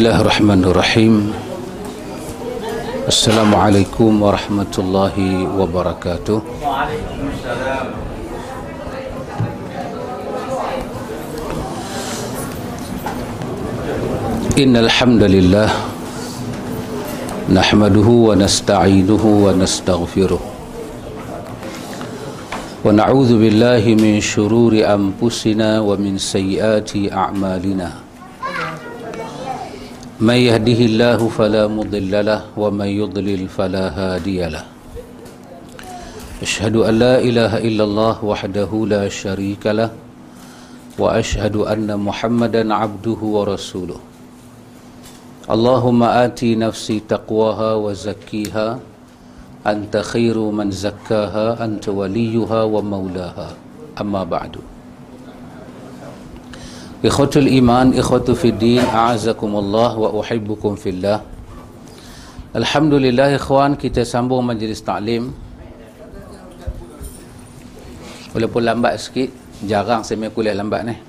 الله الرحمن الرحيم السلام عليكم ورحمة الله وبركاته وعليكم السلام إن الحمد لله نحمده ونستعينه ونستغفره ونعوذ بالله من شرور أنفسنا ومن سيئات أعمالنا من يهده الله فلا مضل له ومن يضلل فلا هادي له أشهد أن لا إله إلا الله وحده لا شريك له وأشهد أن محمدا عبده ورسوله اللهم آتي نفسي تقواها وزكيها أنت خير من زكاها أنت وليها ومولاها أما بعد Ikhwatul iman, ikhwatu fiddin, a'azakumullah wa uhibbukum fillah. Alhamdulillah ikhwan, kita sambung majlis ta'lim. Walaupun lambat sikit, jarang saya punya kuliah lambat ni.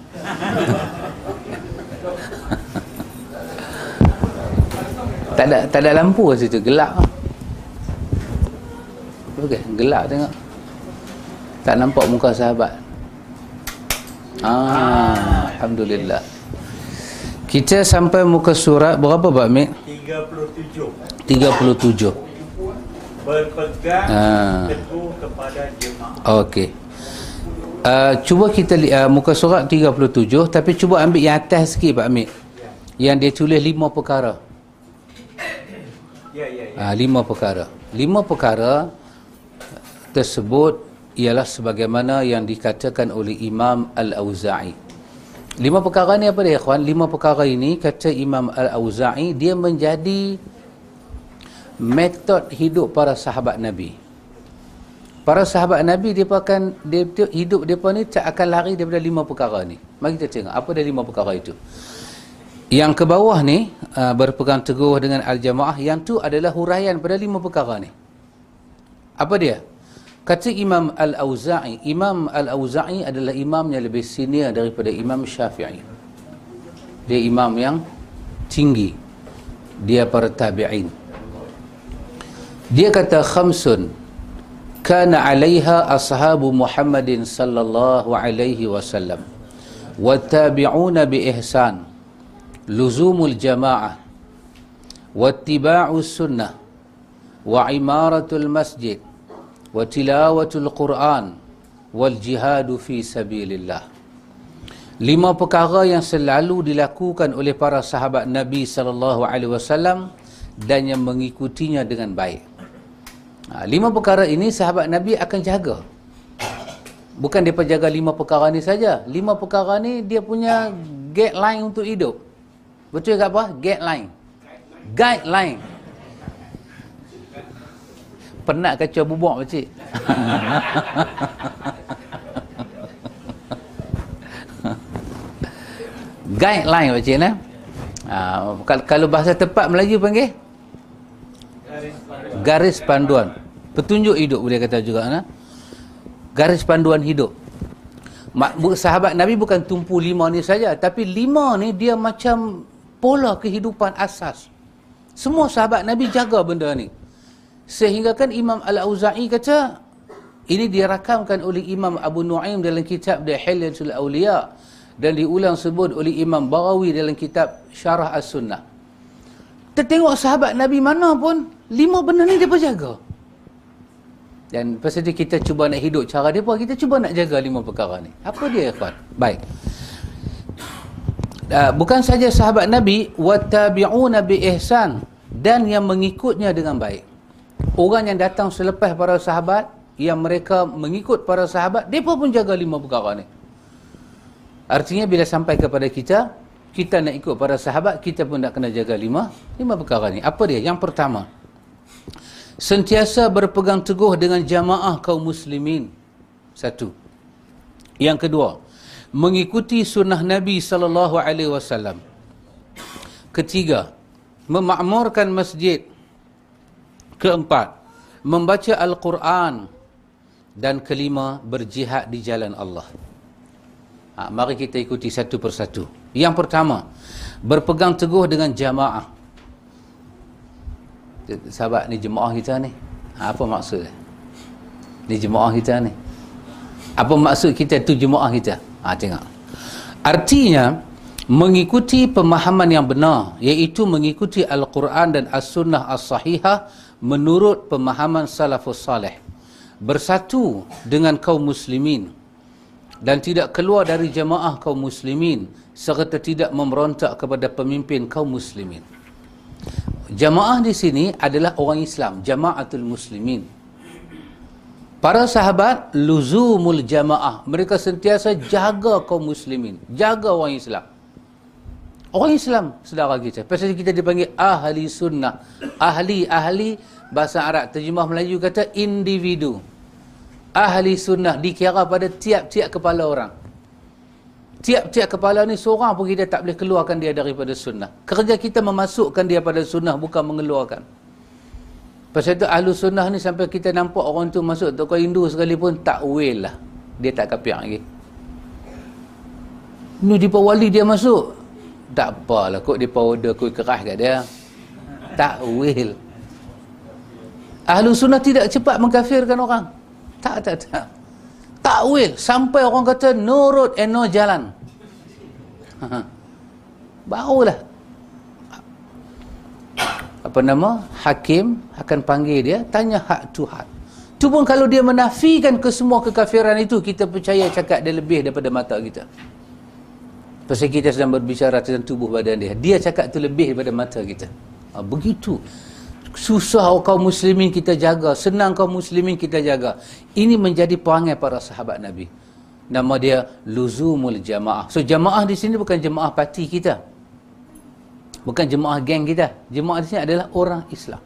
tak ada tak ada lampu kat situ, gelap. Okey, gelap tengok. Tak nampak muka sahabat ah alhamdulillah. Kita sampai muka surat berapa Pak Mik? 37 37 berpegang Ah. teguh kepada jemaah. Okey. Uh, cuba kita uh, muka surat 37 tapi cuba ambil yang atas sikit Pak Amir. Yang dia tulis lima perkara. Ya ya ya. Ah, lima perkara. Lima perkara tersebut ialah sebagaimana yang dikatakan oleh Imam Al-Auza'i. Lima perkara ni apa dia, ikhwan? Lima perkara ini kata Imam Al-Auza'i dia menjadi metod hidup para sahabat Nabi. Para sahabat Nabi dia akan dia, dia hidup depa ni tak akan lari daripada lima perkara ni. Mari kita tengok apa dia lima perkara itu. Yang ke bawah ni uh, berpegang teguh dengan al-jamaah yang tu adalah huraian pada lima perkara ni. Apa dia? Kata Imam Al-Auza'i, Imam Al-Auza'i adalah imam yang lebih senior daripada Imam Syafi'i. Dia imam yang tinggi. Dia para tabi'in. Dia kata khamsun kana 'alaiha ashabu Muhammadin sallallahu alaihi wasallam wa tabi'una bi ihsan luzumul jama'ah wattiba'us sunnah wa imaratul masjid wa tilawatul quran wal jihadu fi sabilillah. Lima perkara yang selalu dilakukan oleh para sahabat Nabi sallallahu alaihi wasallam dan yang mengikutinya dengan baik. Ha, lima perkara ini sahabat Nabi akan jaga. Bukan dia jaga lima perkara ni saja. Lima perkara ni dia punya guideline untuk hidup. Betul ke apa? Guideline. Guideline penat kacau bubuk pakcik guideline pakcik nah ha, kalau, kalau bahasa tepat Melayu panggil? Garis panduan. Petunjuk hidup boleh kata juga nah garis panduan hidup. Sahabat Nabi bukan tumpu lima ni saja tapi lima ni dia macam pola kehidupan asas. Semua sahabat Nabi jaga benda ni sehingga kan Imam Al-Auza'i kata ini dirakamkan oleh Imam Abu Nuaim dalam kitab The Hilyatul Awliya dan diulang sebut oleh Imam Barawi dalam kitab Syarah As-Sunnah. Kita tengok sahabat Nabi mana pun lima benda ni dia jaga. Dan pasal tu kita cuba nak hidup cara dia pun kita cuba nak jaga lima perkara ni. Apa dia ikhwan? Baik. Uh, bukan saja sahabat Nabi wattabi'una bi ihsan dan yang mengikutnya dengan baik orang yang datang selepas para sahabat yang mereka mengikut para sahabat mereka pun jaga lima perkara ni. Artinya bila sampai kepada kita kita nak ikut para sahabat kita pun nak kena jaga lima lima perkara ni. Apa dia? Yang pertama sentiasa berpegang teguh dengan jamaah kaum muslimin. Satu. Yang kedua mengikuti sunnah Nabi sallallahu alaihi wasallam. Ketiga memakmurkan masjid keempat membaca al-Quran. Dan kelima berjihad di jalan Allah. Ha, mari kita ikuti satu persatu. Yang pertama berpegang teguh dengan jamaah. Sahabat ni jemaah kita ni. Ha, apa maksud? Ni jemaah kita ni. Apa maksud kita tu jemaah kita? Ha, tengok. Artinya mengikuti pemahaman yang benar iaitu mengikuti Al-Quran dan As-Sunnah As-Sahihah menurut pemahaman salafus salih bersatu dengan kaum muslimin dan tidak keluar dari jamaah kaum muslimin serta tidak memberontak kepada pemimpin kaum muslimin. Jamaah di sini adalah orang Islam, jamaatul muslimin. Para sahabat luzumul jamaah, mereka sentiasa jaga kaum muslimin, jaga orang Islam. Orang Islam, saudara kita. Pasal kita dipanggil ahli sunnah. Ahli, ahli, bahasa Arab, terjemah Melayu kata individu. Ahli sunnah dikira pada tiap-tiap kepala orang. Tiap-tiap kepala ni seorang pun kita tak boleh keluarkan dia daripada sunnah. Kerja kita memasukkan dia pada sunnah bukan mengeluarkan. Pasal itu ahli sunnah ni sampai kita nampak orang tu masuk toko Hindu sekalipun tak will lah. Dia tak kapiak lagi. Ni di wali dia masuk. Tak apalah kok dia order kuih keras kat dia. Tak will ahli sunnah tidak cepat mengkafirkan orang tak, tak, tak. Takwil. Sampai orang kata no road and no jalan. Barulah. Apa nama? Hakim akan panggil dia, tanya hak tu hak. Tu pun kalau dia menafikan ke semua kekafiran itu, kita percaya cakap dia lebih daripada mata kita. Pasal kita sedang berbicara tentang tubuh badan dia. Dia cakap tu lebih daripada mata kita. Ha, begitu susah kaum muslimin kita jaga. Senang kaum muslimin kita jaga. Ini menjadi perangai para sahabat nabi. Nama dia luzumul jamaah. So jamaah di sini bukan jemaah parti kita. Bukan jemaah geng kita. Jemaah di sini adalah orang Islam.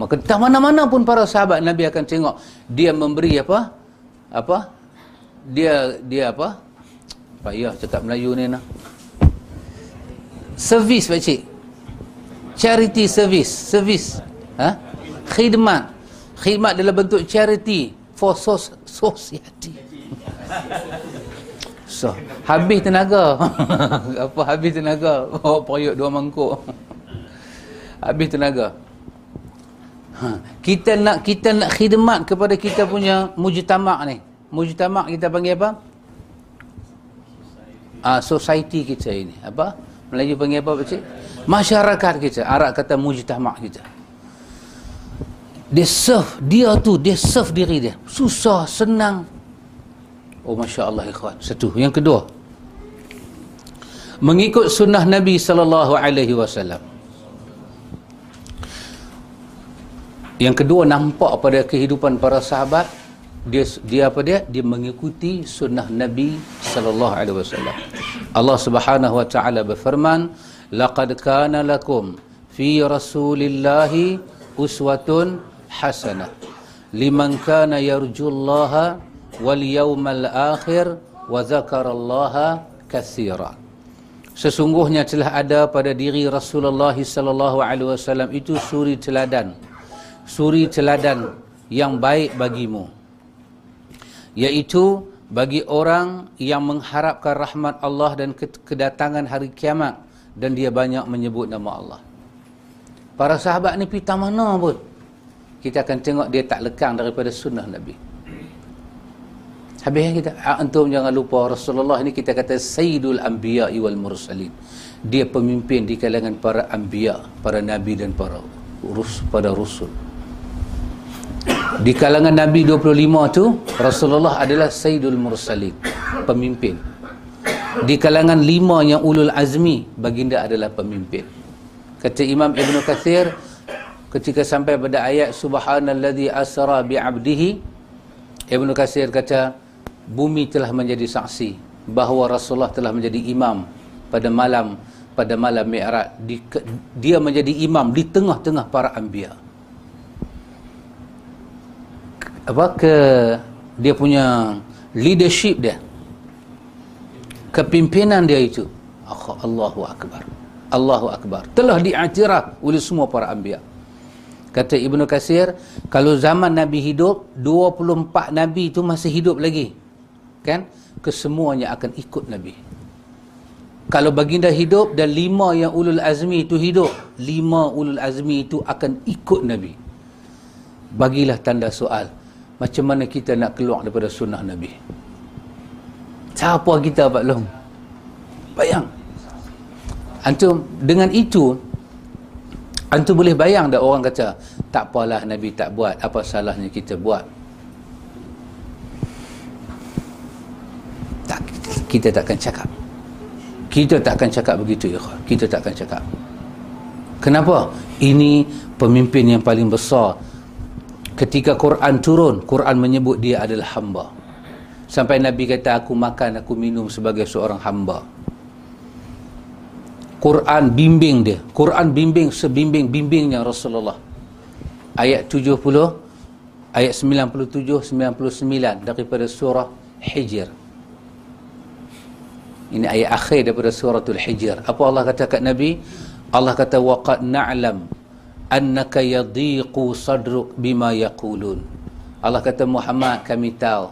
Maka tak mana-mana pun para sahabat nabi akan tengok dia memberi apa? Apa? Dia dia apa? Payah cakap Melayu ni nah. Servis pak cik charity service service ha? khidmat. Khidmat dalam bentuk charity for society. So habis tenaga. Apa habis tenaga? Bawa oh, periuk dua mangkuk. Habis tenaga. Ha. kita nak kita nak khidmat kepada kita punya mujtamak ni. Mujtamak kita panggil apa? Ah society kita ini. Apa Melayu panggil apa pak cik? Masyarakat kita Arab kata mujtama' kita. Dia serve dia tu dia serve diri dia. Susah senang. Oh Masya Allah ikhwan. Satu. Yang kedua mengikut sunnah Nabi sallallahu alaihi wasallam. Yang kedua nampak pada kehidupan para sahabat dia dia apa dia? Dia mengikuti sunnah Nabi sallallahu alaihi wasallam Allah Subhanahu wa taala berfirman laqad kana lakum fi rasulillahi uswatun hasanah. Liman kana yarjullaha wal yawmal akhir wa dzakarallaha katsira. Sesungguhnya telah ada pada diri Rasulullah sallallahu alaihi wasallam itu suri teladan suri teladan yang baik bagimu yaitu bagi orang yang mengharapkan rahmat Allah dan kedatangan hari kiamat dan dia banyak menyebut nama Allah. Para sahabat ni pita mana pun kita akan tengok dia tak lekang daripada sunnah Nabi. Habis kita antum jangan lupa Rasulullah ini kita kata Sayyidul Anbiya wal Mursalin. Dia pemimpin di kalangan para anbiya, para nabi dan para rus pada rasul. Di kalangan nabi 25 tu Rasulullah adalah Sayyidul Mursalin, pemimpin. Di kalangan lima yang ulul azmi baginda adalah pemimpin. Kata Imam Ibn Kathir ketika sampai pada ayat subhanalladzi asra bi'abdihi Ibn Kathir kata bumi telah menjadi saksi bahawa Rasulullah telah menjadi imam pada malam pada malam Mi'raj. Dia menjadi imam di tengah-tengah para anbiya apa? Ke dia punya leadership dia? Kepimpinan dia itu. Allahu Akbar. Allahu Akbar. Telah diiktiraf oleh semua para anbiya. Kata Ibnu Kasir kalau zaman Nabi hidup 24 Nabi itu masih hidup lagi. Kan? Kesemuanya akan ikut Nabi. Kalau baginda hidup dan lima yang ulul azmi itu hidup lima ulul azmi itu akan ikut Nabi. Bagilah tanda soal macam mana kita nak keluar daripada sunnah Nabi? Siapa kita Pak Long? Bayang. Antum dengan itu antum boleh bayang dah orang kata tak apalah Nabi tak buat apa salahnya kita buat? Tak kita takkan cakap. Kita tak akan cakap begitu ya kita tak akan cakap. Kenapa? Ini pemimpin yang paling besar ketika Quran turun Quran menyebut dia adalah hamba. Sampai Nabi kata aku makan aku minum sebagai seorang hamba. Quran bimbing dia. Quran bimbing sebimbing-bimbingnya Rasulullah. Ayat 70 ayat 97 99 daripada surah Hijr. Ini ayat akhir daripada suratul Hijr. Apa Allah kata kat Nabi? Allah kata waqad na'lam annaka yadhiqu sadruk bima yaqulun. Allah kata Muhammad kami tahu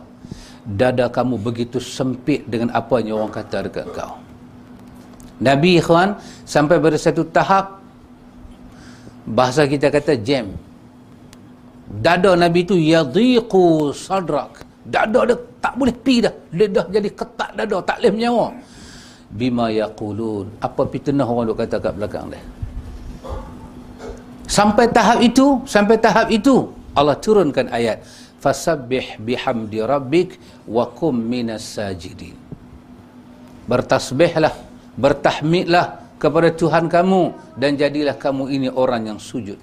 dada kamu begitu sempit dengan apa yang orang kata dekat kau. Nabi ikhwan sampai pada satu tahap bahasa kita kata jam. Dada Nabi tu yadhiqu sadrak. Dada dia tak boleh pi dah. Lidah jadi ketat dada, tak boleh menyawa bima yaqulun apa fitnah orang duk kata kat belakang dia sampai tahap itu sampai tahap itu Allah turunkan ayat fasabbih bihamdi rabbik wa kum minas sajidin. Bertasbihlah bertahmidlah kepada Tuhan kamu dan jadilah kamu ini orang yang sujud.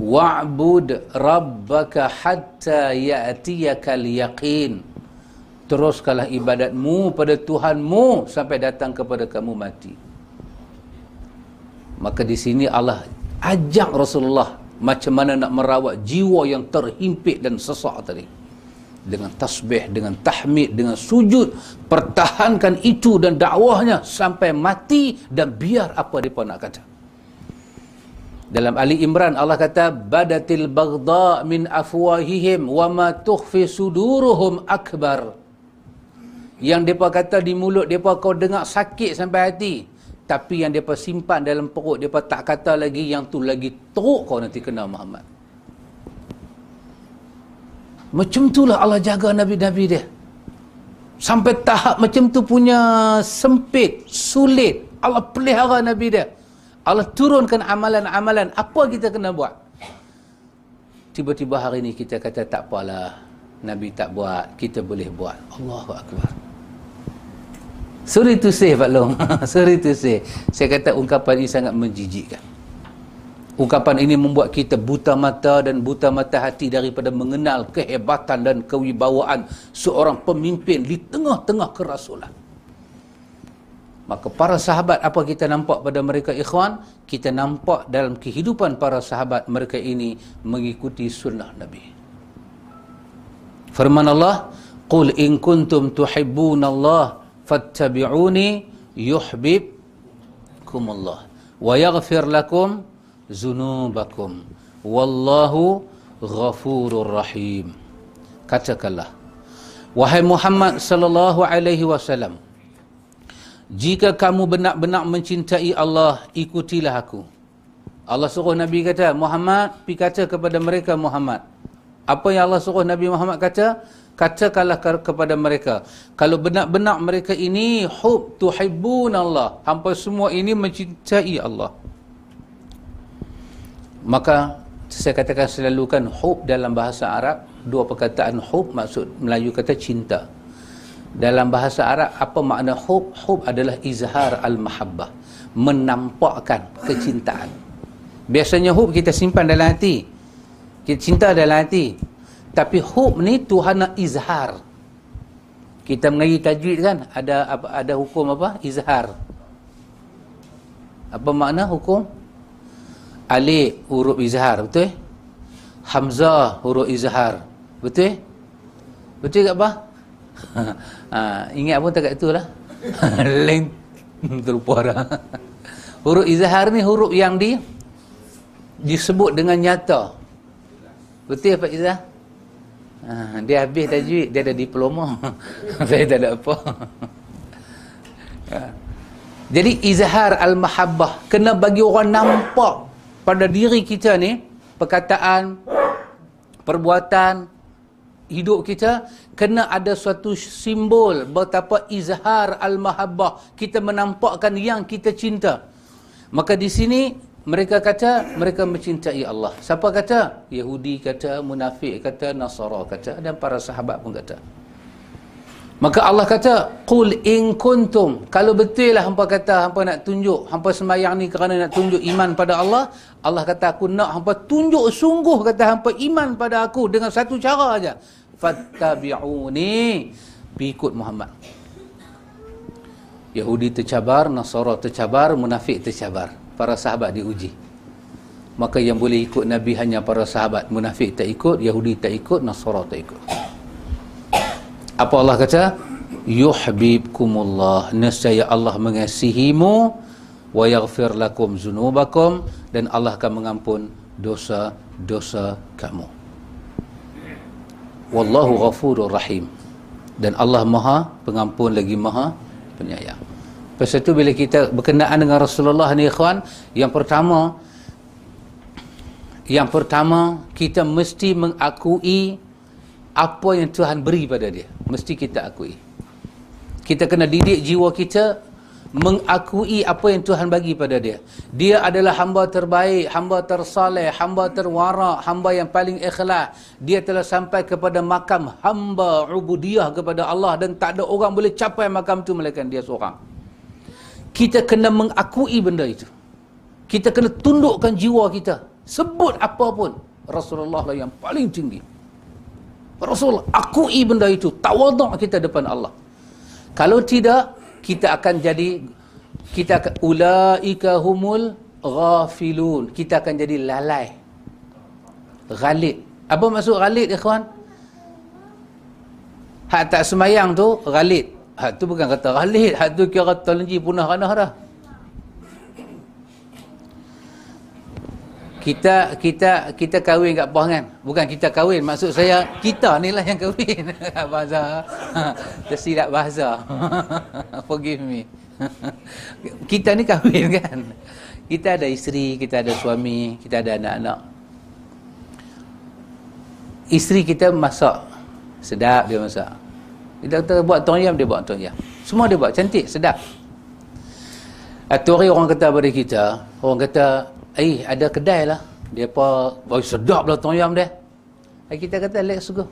Wa'bud rabbaka hatta ya'tiyakal yaqin teruskanlah ibadatmu pada Tuhanmu sampai datang kepada kamu mati. Maka di sini Allah ajak Rasulullah macam mana nak merawat jiwa yang terhimpit dan sesak tadi. Dengan tasbih, dengan tahmid, dengan sujud pertahankan itu dan dakwahnya sampai mati dan biar apa mereka nak kata. Dalam Ali Imran Allah kata badatil bagda min afwahihim wa ma tukhfi suduruhum akbar. Yang mereka kata di mulut mereka kau dengar sakit sampai hati tapi yang mereka simpan dalam perut mereka tak kata lagi yang tu lagi teruk kau nanti kena Muhammad. Macam itulah Allah jaga Nabi-Nabi dia. Sampai tahap macam tu punya sempit sulit Allah pelihara Nabi dia. Allah turunkan amalan-amalan apa kita kena buat? Tiba-tiba hari ini kita kata tak apalah Nabi tak buat kita boleh buat. Allahu Akbar Sorry to say Pak Long. Sorry to say. Saya kata ungkapan ini sangat menjijikkan. Ungkapan ini membuat kita buta mata dan buta mata hati daripada mengenal kehebatan dan kewibawaan seorang pemimpin di tengah-tengah kerasulan. Maka para sahabat apa kita nampak pada mereka ikhwan? Kita nampak dalam kehidupan para sahabat mereka ini mengikuti sunnah Nabi. Firman Allah, "Qul in kuntum tuhibbuna Allah fattabi'uni yuhibbukumullah wa yaghfir lakum zunubakum wallahu ghafurur rahim katakanlah wahai Muhammad sallallahu alaihi wasallam jika kamu benar-benar mencintai Allah ikutilah aku. Allah suruh Nabi kata Muhammad pi kata kepada mereka Muhammad. Apa yang Allah suruh Nabi Muhammad kata katakanlah kepada mereka kalau benar-benar mereka ini hub tuhibbun Allah hampa semua ini mencintai Allah. Maka saya katakan selalu kan hub dalam bahasa Arab dua perkataan hub maksud Melayu kata cinta. Dalam bahasa Arab apa makna hub? Hub adalah izhar al-mahabbah menampakkan kecintaan. Biasanya hub kita simpan dalam hati. Kita cinta dalam hati tapi hub ni Tuhan nak izhar. Kita mengaji tajwid kan ada apa ada hukum apa? Izhar. Apa makna hukum? Alif huruf izhar, betul? Hamzah huruf izhar. Betul? Betul tak apa? ha, ingat pun tak kat itulah. Lain terlupa dah. huruf izhar ni huruf yang di disebut dengan nyata. Betul Pak Izah? Ha, dia habis tajwid, dia ada diploma. Saya tak ada apa. ha. Jadi izhar al-mahabbah kena bagi orang nampak pada diri kita ni perkataan perbuatan hidup kita kena ada suatu simbol betapa izhar al-mahabbah kita menampakkan yang kita cinta. Maka di sini mereka kata mereka mencintai Allah. Siapa kata? Yahudi kata, munafik kata, Nasara kata dan para sahabat pun kata. Maka Allah kata, "Qul in kuntum." Kalau betul lah hangpa kata hangpa nak tunjuk, hangpa sembahyang ni kerana nak tunjuk iman pada Allah, Allah kata aku nak hangpa tunjuk sungguh kata hangpa iman pada aku dengan satu cara aja. Fattabi'uni. Ikut Muhammad. Yahudi tercabar, Nasara tercabar, munafik tercabar. Para sahabat diuji. Maka yang boleh ikut Nabi hanya para sahabat. Munafik tak ikut, Yahudi tak ikut, Nasara tak ikut. Apa Allah kata? Yuhbibkumullah. Nescaya Allah mengasihimu wa yaghfir lakum zunubakum dan Allah akan mengampun dosa-dosa kamu. Wallahu ghafurur rahim. Dan Allah Maha pengampun lagi Maha penyayang. Pasal itu bila kita berkenaan dengan Rasulullah ni ikhwan, yang pertama yang pertama kita mesti mengakui apa yang Tuhan beri pada dia. Mesti kita akui. Kita kena didik jiwa kita mengakui apa yang Tuhan bagi pada dia. Dia adalah hamba terbaik hamba tersaleh hamba terwara hamba yang paling ikhlas. Dia telah sampai kepada makam hamba ubudiyah kepada Allah dan tak ada orang boleh capai makam itu melainkan dia seorang kita kena mengakui benda itu. Kita kena tundukkan jiwa kita. Sebut apapun Rasulullah lah yang paling tinggi. Rasul akui benda itu. Tawaduk kita depan Allah. Kalau tidak kita akan jadi kita akan ulaika humul ghafilun. Kita akan jadi lalai. Ghalid apa maksud ghalid ikhwan? Hak tak semayang tu ghalid hak tu bukan kata ghalid hak tu kira telenji punah ranah dah. Kita kita kita kahwin kat bawah kan? Bukan kita kahwin maksud saya kita ni lah yang kahwin. Bahasa tersilap bahasa forgive me. Kita ni kahwin kan? Kita ada isteri kita ada suami kita ada anak-anak. Isteri kita masak. Sedap dia masak kita kata buat tom yam dia buat tom yam. Semua dia buat. Cantik sedap. Atau orang kata pada kita orang kata eh ada kedai lah. Dia apa oh, sedap lah tom yam dia. Eh, kita kata let's go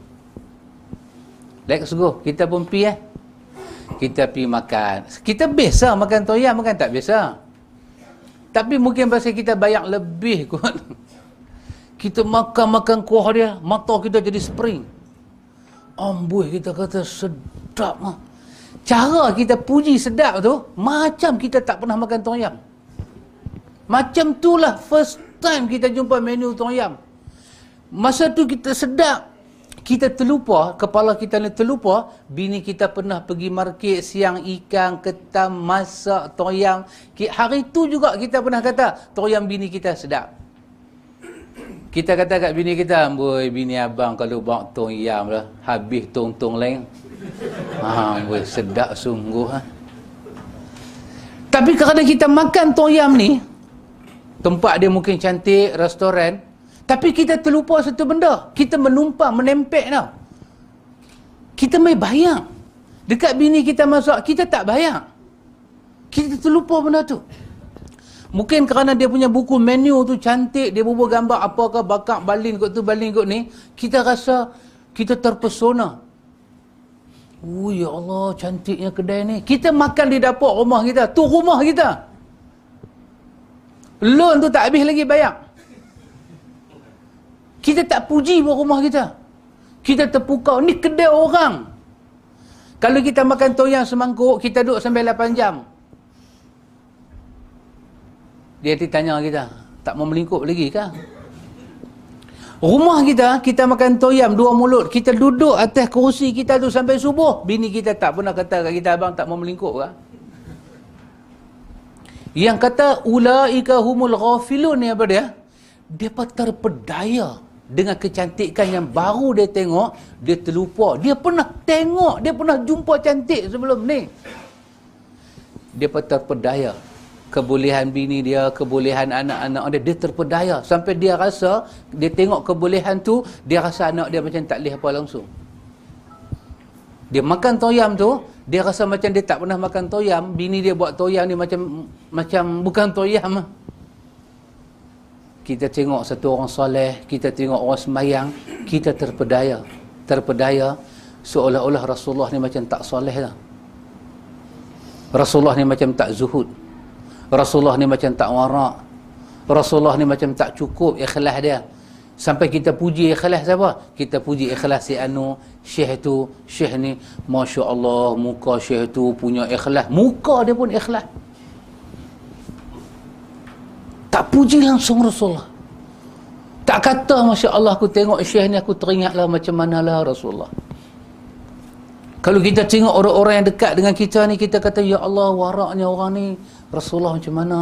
let's go kita pun pergi eh. Kita pergi makan. Kita biasa makan tom yam makan tak biasa? Tapi mungkin pasal kita bayar lebih kot. Kita makan-makan kuah dia mata kita jadi spring amboi kita kata sedap lah cara kita puji sedap tu macam kita tak pernah makan tom yam macam itulah first time kita jumpa menu tom yam. Masa tu kita sedap. Kita terlupa, kepala kita ni terlupa, bini kita pernah pergi market siang ikan, ketam, masak, tom yam. Hari tu juga kita pernah kata, tom yam bini kita sedap. Kita kata kat bini kita, amboi bini abang kalau bawa tom yam lah, habis tong-tong lain. Ha, amboi sedap sungguh. Ha. Tapi kerana kita makan tom yam ni, tempat dia mungkin cantik, restoran, tapi kita terlupa satu benda. Kita menumpang, menempek tau. Kita main bayang. Dekat bini kita masuk, kita tak bayang. Kita terlupa benda tu. Mungkin kerana dia punya buku menu tu cantik, dia bubuh gambar apakah bakar balin kot tu, balin kot ni, kita rasa kita terpesona. Oh ya Allah, cantiknya kedai ni. Kita makan di dapur rumah kita. Tu rumah kita. Loan tu tak habis lagi bayar. Kita tak puji buat rumah kita. Kita terpukau. Ni kedai orang. Kalau kita makan toyang semangkuk, kita duduk sampai 8 jam. Dia tanya kita, tak mau melingkup lagi kah? Rumah kita, kita makan toyam dua mulut. Kita duduk atas kerusi kita tu sampai subuh. Bini kita tak pernah kata kat kita, abang tak mau melingkup kah? Yang kata ulaika humul ghafilun ni apa dia? Depa terpedaya dengan kecantikan yang baru dia tengok, dia terlupa. Dia pernah tengok, dia pernah jumpa cantik sebelum ni. dia terpedaya kebolehan bini dia kebolehan anak-anak dia dia terpedaya. Sampai dia rasa dia tengok kebolehan tu dia rasa anak dia macam tak boleh apa langsung. Dia makan toyam tu dia rasa macam dia tak pernah makan toyam bini dia buat toyam ni macam macam bukan toyam. Kita tengok satu orang soleh kita tengok orang semayang kita terpedaya. Terpedaya seolah-olah Rasulullah ni macam tak soleh lah Rasulullah ni macam tak zuhud Rasulullah ni macam tak warak. Rasulullah ni macam tak cukup ikhlas dia. Sampai kita puji ikhlas siapa kita puji ikhlas si anu syekh tu syekh ni Masya Allah muka syekh tu punya ikhlas. Muka dia pun ikhlas. Tak puji langsung Rasulullah. Tak kata Masya Allah aku tengok syekh ni aku teringatlah macam manalah Rasulullah. Kalau kita tengok orang-orang yang dekat dengan kita ni kita kata ya Allah waraknya orang ni Rasulullah macam mana?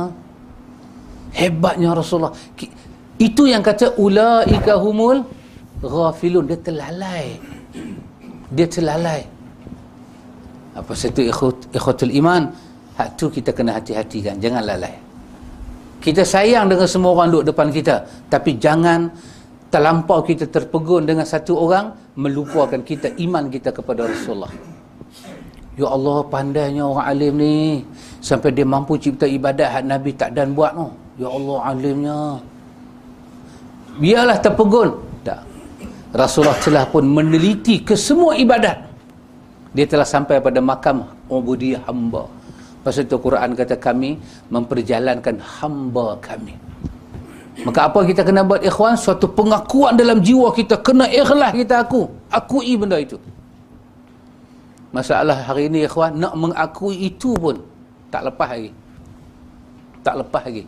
Hebatnya Rasulullah. Itu yang kata ulaika humul ghafilun. Dia terlalai dia terlalai apa satu ikhut, ikhutul iman hak tu kita kena hati-hati kan jangan lalai. Kita sayang dengan semua orang duduk depan kita tapi jangan terlampau kita terpegun dengan satu orang melupakan kita iman kita kepada Rasulullah Ya Allah pandainya orang alim ni sampai dia mampu cipta ibadat hak Nabi tak dan buat no. Ya Allah alimnya. Biarlah terpegun. Tak. Rasulullah telah pun meneliti ke semua ibadat. Dia telah sampai pada makam ubudiyah hamba. Pasal itu Quran kata kami memperjalankan hamba kami. Maka apa kita kena buat ikhwan? Suatu pengakuan dalam jiwa kita. Kena ikhlas kita aku. Akui benda itu. Masalah hari ini ikhwan nak mengakui itu pun tak lepas lagi. Tak lepas lagi.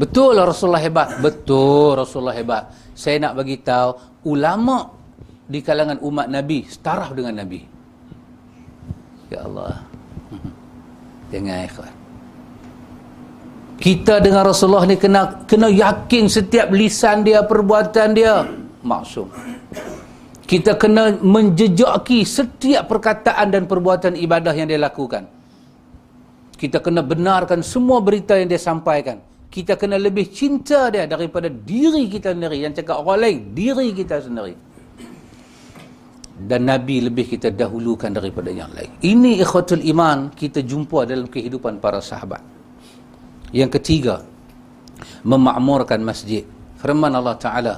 Betul lah Rasulullah hebat. Betul Rasulullah hebat. Saya nak bagi tahu ulama di kalangan umat Nabi setaraf dengan Nabi. Ya Allah. Jangan ikhwan. Kita dengan Rasulullah ni kena kena yakin setiap lisan dia, perbuatan dia maksum kita kena menjejaki setiap perkataan dan perbuatan ibadah yang dia lakukan. Kita kena benarkan semua berita yang dia sampaikan. Kita kena lebih cinta dia daripada diri kita sendiri. Yang cakap orang lain diri kita sendiri. Dan Nabi lebih kita dahulukan daripada yang lain. Ini ikhwatul iman kita jumpa dalam kehidupan para sahabat. Yang ketiga memakmurkan masjid. Firman Allah Ta'ala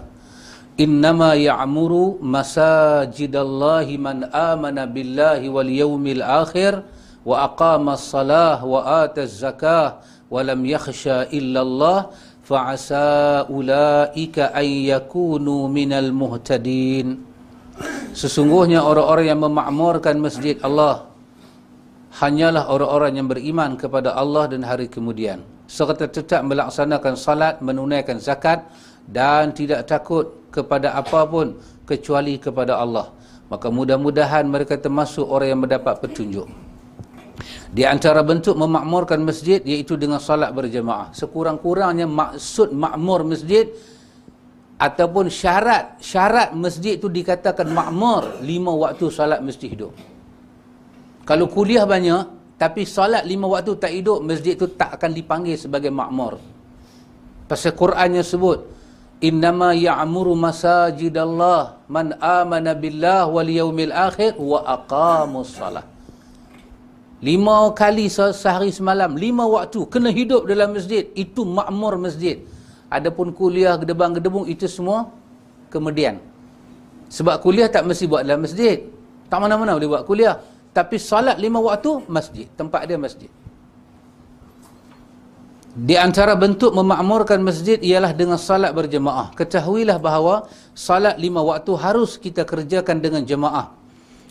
innama ya'muru masajidallahi man amana billahi wal yawmil akhir wa aqama as-salah wa ata az-zakah wa lam yakhsha illa Allah fa'asa ulaika ay yakunu minal muhtadin. Sesungguhnya orang-orang yang memakmurkan masjid Allah hanyalah orang-orang yang beriman kepada Allah dan hari kemudian. Serta tetap melaksanakan salat menunaikan zakat dan tidak takut kepada apapun kecuali kepada Allah. Maka mudah-mudahan mereka termasuk orang yang mendapat petunjuk. Di antara bentuk memakmurkan masjid iaitu dengan salat berjemaah. Sekurang-kurangnya maksud makmur masjid ataupun syarat syarat masjid itu dikatakan makmur lima waktu salat mesti hidup. Kalau kuliah banyak tapi salat lima waktu tak hidup masjid itu tak akan dipanggil sebagai makmur. Pasal Qurannya sebut innama ya'muru masajidallah man amana billah wal yaumil akhir wa aqamus salah. Lima kali sehari semalam lima waktu kena hidup dalam masjid itu makmur masjid. Adapun kuliah gedebang-gedebung itu semua kemudian. Sebab kuliah tak mesti buat dalam masjid. Tak mana-mana boleh buat kuliah. Tapi salat lima waktu masjid tempat dia masjid di antara bentuk memakmurkan masjid ialah dengan salat berjemaah. Ketahuilah bahawa salat lima waktu harus kita kerjakan dengan jemaah.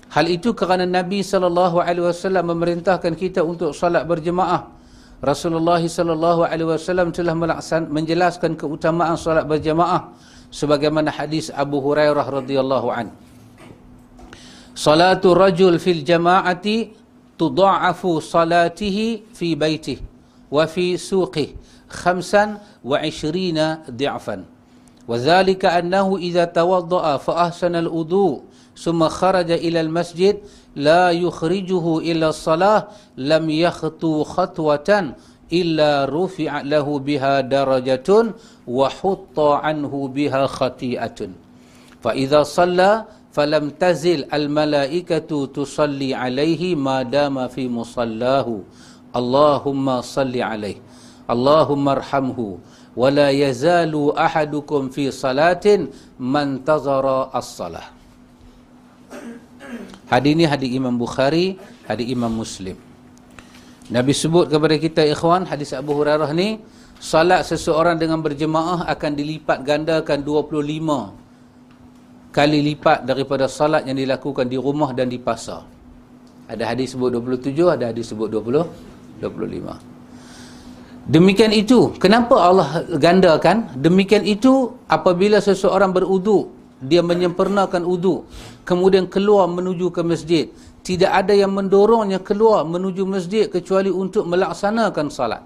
Hal itu kerana Nabi wasallam memerintahkan kita untuk salat berjemaah. Rasulullah wasallam telah menjelaskan keutamaan salat berjemaah sebagaimana hadis Abu Hurairah radhiyallahu an. Salatu rajul fil jama'ati tudha'afu salatihi fi baitihi وفي سوقه خمسا وعشرين ضعفا. وذلك أنه إذا توضأ فأحسن الأذو ثم خرج إلى المسجد لا يخرجه إلى الصلاة لم يخطو خطوة إلا رفع له بها درجة وحط عنه بها خطيئة. فإذا صلى فلم تزل الملائكة تصلي عليه ما دام في مصلاه. Allahumma salli alaih. Allahumma arhamhu. Wa la yazalu ahadukum fi salatin man tazara as-salah. Hadis ini hadis Imam Bukhari hadis Imam Muslim. Nabi sebut kepada kita ikhwan hadis Abu Hurairah ni salat seseorang dengan berjemaah akan dilipat gandakan 25 kali lipat daripada salat yang dilakukan di rumah dan di pasar. Ada hadis sebut 27, ada hadis sebut 25. Demikian itu, kenapa Allah gandakan? Demikian itu apabila seseorang beruduk, dia menyempurnakan uduk, kemudian keluar menuju ke masjid. Tidak ada yang mendorongnya keluar menuju masjid kecuali untuk melaksanakan salat.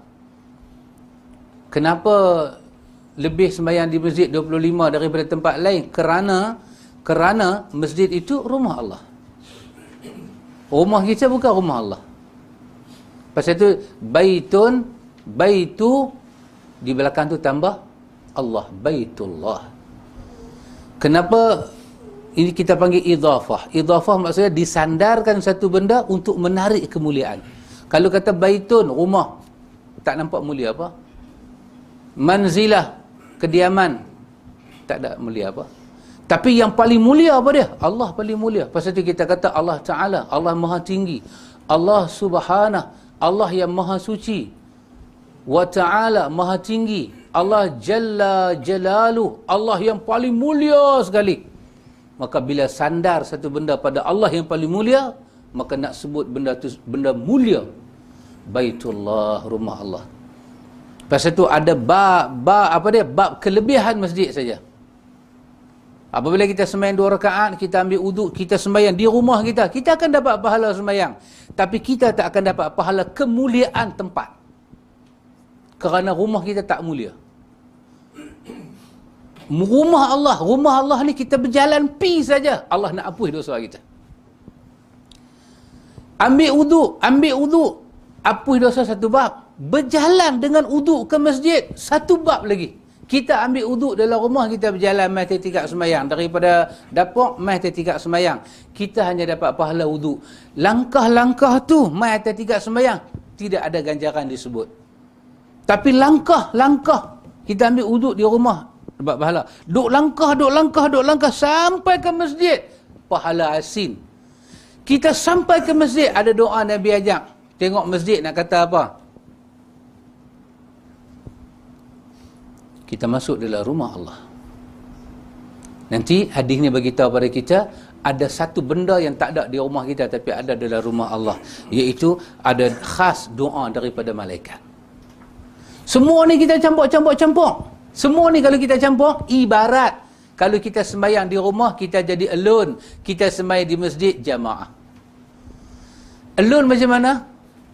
Kenapa lebih sembahyang di masjid 25 daripada tempat lain? Kerana kerana masjid itu rumah Allah. Rumah kita bukan rumah Allah pasal itu baitun baitu di belakang tu tambah Allah baitullah kenapa ini kita panggil idhafah. Idhafah maksudnya disandarkan satu benda untuk menarik kemuliaan. Kalau kata baitun, rumah, tak nampak mulia apa? Manzilah, kediaman, tak ada mulia apa? Tapi yang paling mulia apa dia? Allah paling mulia. Pasal itu kita kata Allah Ta'ala, Allah Maha Tinggi. Allah Subhanah, Allah yang Maha Suci. Wa Ta'ala, Maha Tinggi. Allah Jalla Jalalu, Allah yang paling mulia sekali maka bila sandar satu benda pada Allah yang paling mulia maka nak sebut benda tu benda mulia baitullah rumah Allah pasal tu ada bab bab apa dia bab kelebihan masjid saja apabila kita sembahyang dua rakaat kita ambil uduk kita sembahyang di rumah kita kita akan dapat pahala sembahyang. Tapi kita tak akan dapat pahala kemuliaan tempat. Kerana rumah kita tak mulia. Rumah Allah rumah Allah ni kita berjalan pi saja. Allah nak hapus dosa kita. Ambil uduk ambil uduk hapus dosa satu bab. Berjalan dengan uduk ke masjid satu bab lagi kita ambil uduk dalam rumah kita berjalan mai tertikak semayang daripada dapur mai tertikak semayang kita hanya dapat pahala uduk langkah-langkah tu mai tertikak semayang tidak ada ganjaran disebut tapi langkah-langkah kita ambil uduk di rumah dapat pahala. Duk langkah, duk langkah, duk langkah sampai ke masjid. Pahala asin. Kita sampai ke masjid, ada doa Nabi ajak. Tengok masjid nak kata apa? Kita masuk dalam rumah Allah. Nanti hadis ni bagi tahu pada kita ada satu benda yang tak ada di rumah kita tapi ada dalam rumah Allah iaitu ada khas doa daripada malaikat. Semua ni kita campur-campur-campur. Semua ni kalau kita campur, ibarat kalau kita sembahyang di rumah, kita jadi alone. Kita sembahyang di masjid, jamaah. Alone macam mana?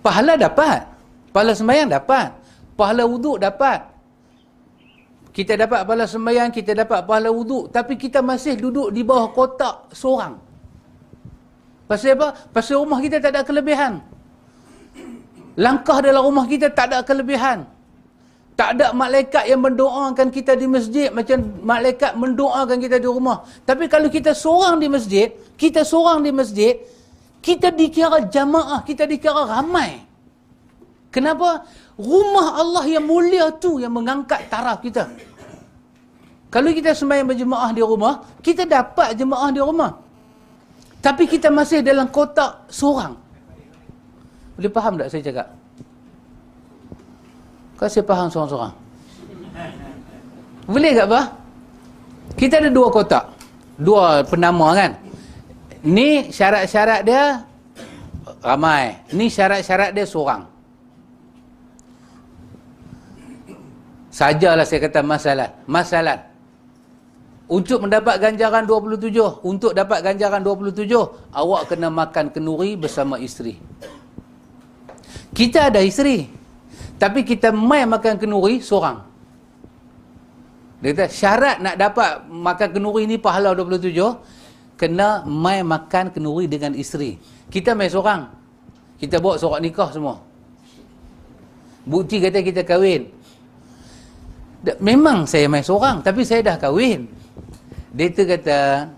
Pahala dapat. Pahala sembahyang dapat. Pahala wuduk dapat. Kita dapat pahala sembahyang, kita dapat pahala wuduk. Tapi kita masih duduk di bawah kotak seorang. Pasal apa? Pasal rumah kita tak ada kelebihan. Langkah dalam rumah kita tak ada kelebihan. Tak ada malaikat yang mendoakan kita di masjid macam malaikat mendoakan kita di rumah. Tapi kalau kita seorang di masjid, kita seorang di masjid, kita dikira jamaah, kita dikira ramai. Kenapa? Rumah Allah yang mulia tu yang mengangkat taraf kita. Kalau kita sembahyang berjemaah di rumah, kita dapat jemaah di rumah. Tapi kita masih dalam kotak seorang. Boleh faham tak saya cakap? Kasih faham seorang-seorang. Boleh tak apa? Kita ada dua kotak. Dua penama kan? Ni syarat-syarat dia ramai. Ni syarat-syarat dia seorang. Sajalah saya kata masalah. Masalah. Untuk mendapat ganjaran 27, untuk dapat ganjaran 27, awak kena makan kenuri bersama isteri. Kita ada isteri. Tapi kita mai makan kenuri seorang. Dia kata syarat nak dapat makan kenuri ni pahala 27. kena mai makan kenuri dengan isteri. Kita mai seorang. Kita bawa surat nikah semua. Bukti kata kita kahwin. Memang saya mai seorang tapi saya dah kahwin. Dia tu kata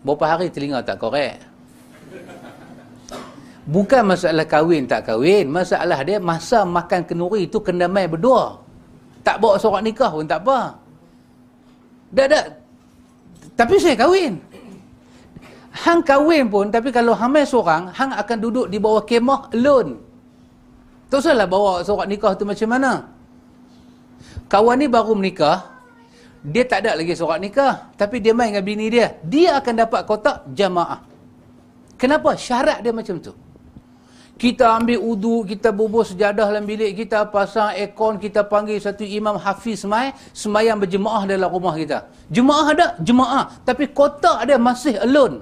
berapa hari telinga tak korek. Bukan masalah kahwin tak kahwin, masalah dia masa makan kenuri itu kena mai berdua. Tak bawa surat nikah pun tak apa. Dah dah. Tapi saya kahwin. Hang kahwin pun tapi kalau hamil seorang, hang akan duduk di bawah kemah alone. Tak usahlah bawa surat nikah tu macam mana. Kawan ni baru menikah, dia tak ada lagi surat nikah, tapi dia main dengan bini dia. Dia akan dapat kotak jamaah. Kenapa? Syarat dia macam tu. Kita ambil udu, kita bubuh sejadah dalam bilik kita, pasang aircon, kita panggil satu imam hafiz semai, semayang berjemaah dalam rumah kita. Jemaah ada? Jemaah. Tapi kotak dia masih alone.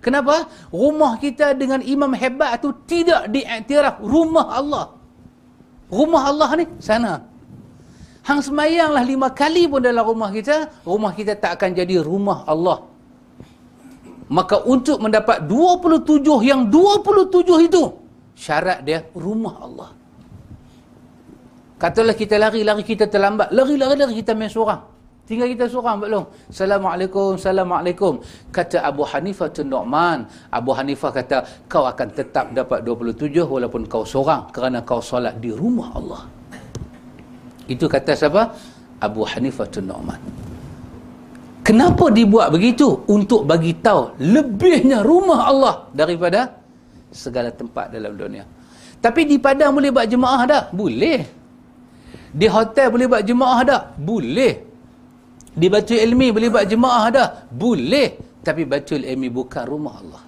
Kenapa? Rumah kita dengan imam hebat tu tidak diiktiraf rumah Allah. Rumah Allah ni sana. Hang semayanglah lima kali pun dalam rumah kita, rumah kita tak akan jadi rumah Allah. Maka untuk mendapat 27 yang 27 itu, syarat dia rumah Allah. Katalah kita lari-lari kita terlambat, lari-lari kita main seorang. Tinggal kita seorang belum. Assalamualaikum, Assalamualaikum. Kata Abu Hanifah tu Nu'man. Abu Hanifah kata, kau akan tetap dapat 27 walaupun kau seorang kerana kau solat di rumah Allah. Itu kata siapa? Abu Hanifah tu Nu'man. Kenapa dibuat begitu? Untuk bagi tahu lebihnya rumah Allah daripada segala tempat dalam dunia. Tapi di padang boleh buat jemaah dah? Boleh. Di hotel boleh buat jemaah dah? Boleh. Di Batu Ilmi boleh buat jemaah dah? Boleh. Tapi Batu Ilmi bukan rumah Allah.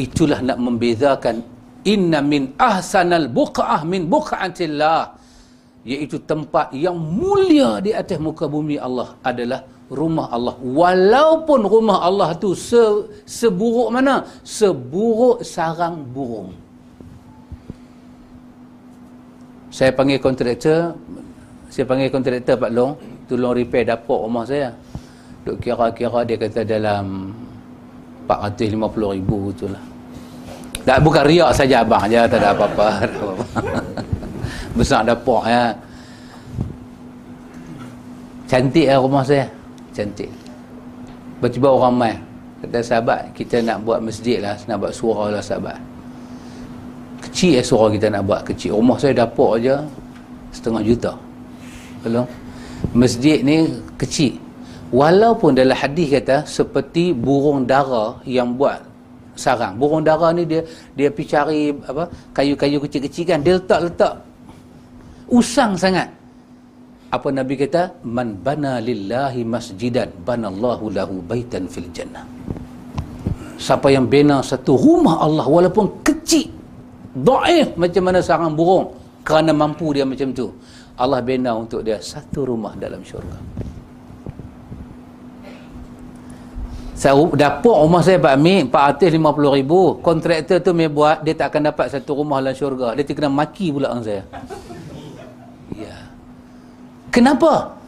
Itulah nak membezakan inna min ahsanal buqa'ah min buqa'atillah. Iaitu tempat yang mulia di atas muka bumi Allah adalah rumah Allah. Walaupun rumah Allah tu se, seburuk mana? Seburuk sarang burung. Saya panggil kontraktor saya panggil kontraktor Pak Long. Tolong repair dapur rumah saya. Duk kira-kira dia kata dalam 450 ribu tu lah tak, bukan riak saja abang je tak ada apa-apa. Besar dapur ya. Cantik lah rumah saya. Cantik. Tiba-tiba orang mai. Kata sahabat kita nak buat masjid lah. Nak buat surau lah sahabat. Kecil ya surau kita nak buat kecil. Rumah saya dapur aja setengah juta. Belum? Masjid ni kecil. Walaupun dalam hadis kata seperti burung dara yang buat sarang. Burung dara ni dia dia pergi cari apa kayu-kayu kecil-kecil kan dia letak-letak usang sangat. Apa Nabi kata? Man bana lillahi masjidan banallahu lahu baitan fil jannah. Siapa yang bina satu rumah Allah walaupun kecil, dhaif macam mana sarang burung kerana mampu dia macam tu Allah bina untuk dia satu rumah dalam syurga saya dapur rumah saya Pak Amir 450 ribu. Kontraktor tu mai buat dia tak akan dapat satu rumah dalam syurga. Dia kena maki pula dengan saya. Ya. Kenapa?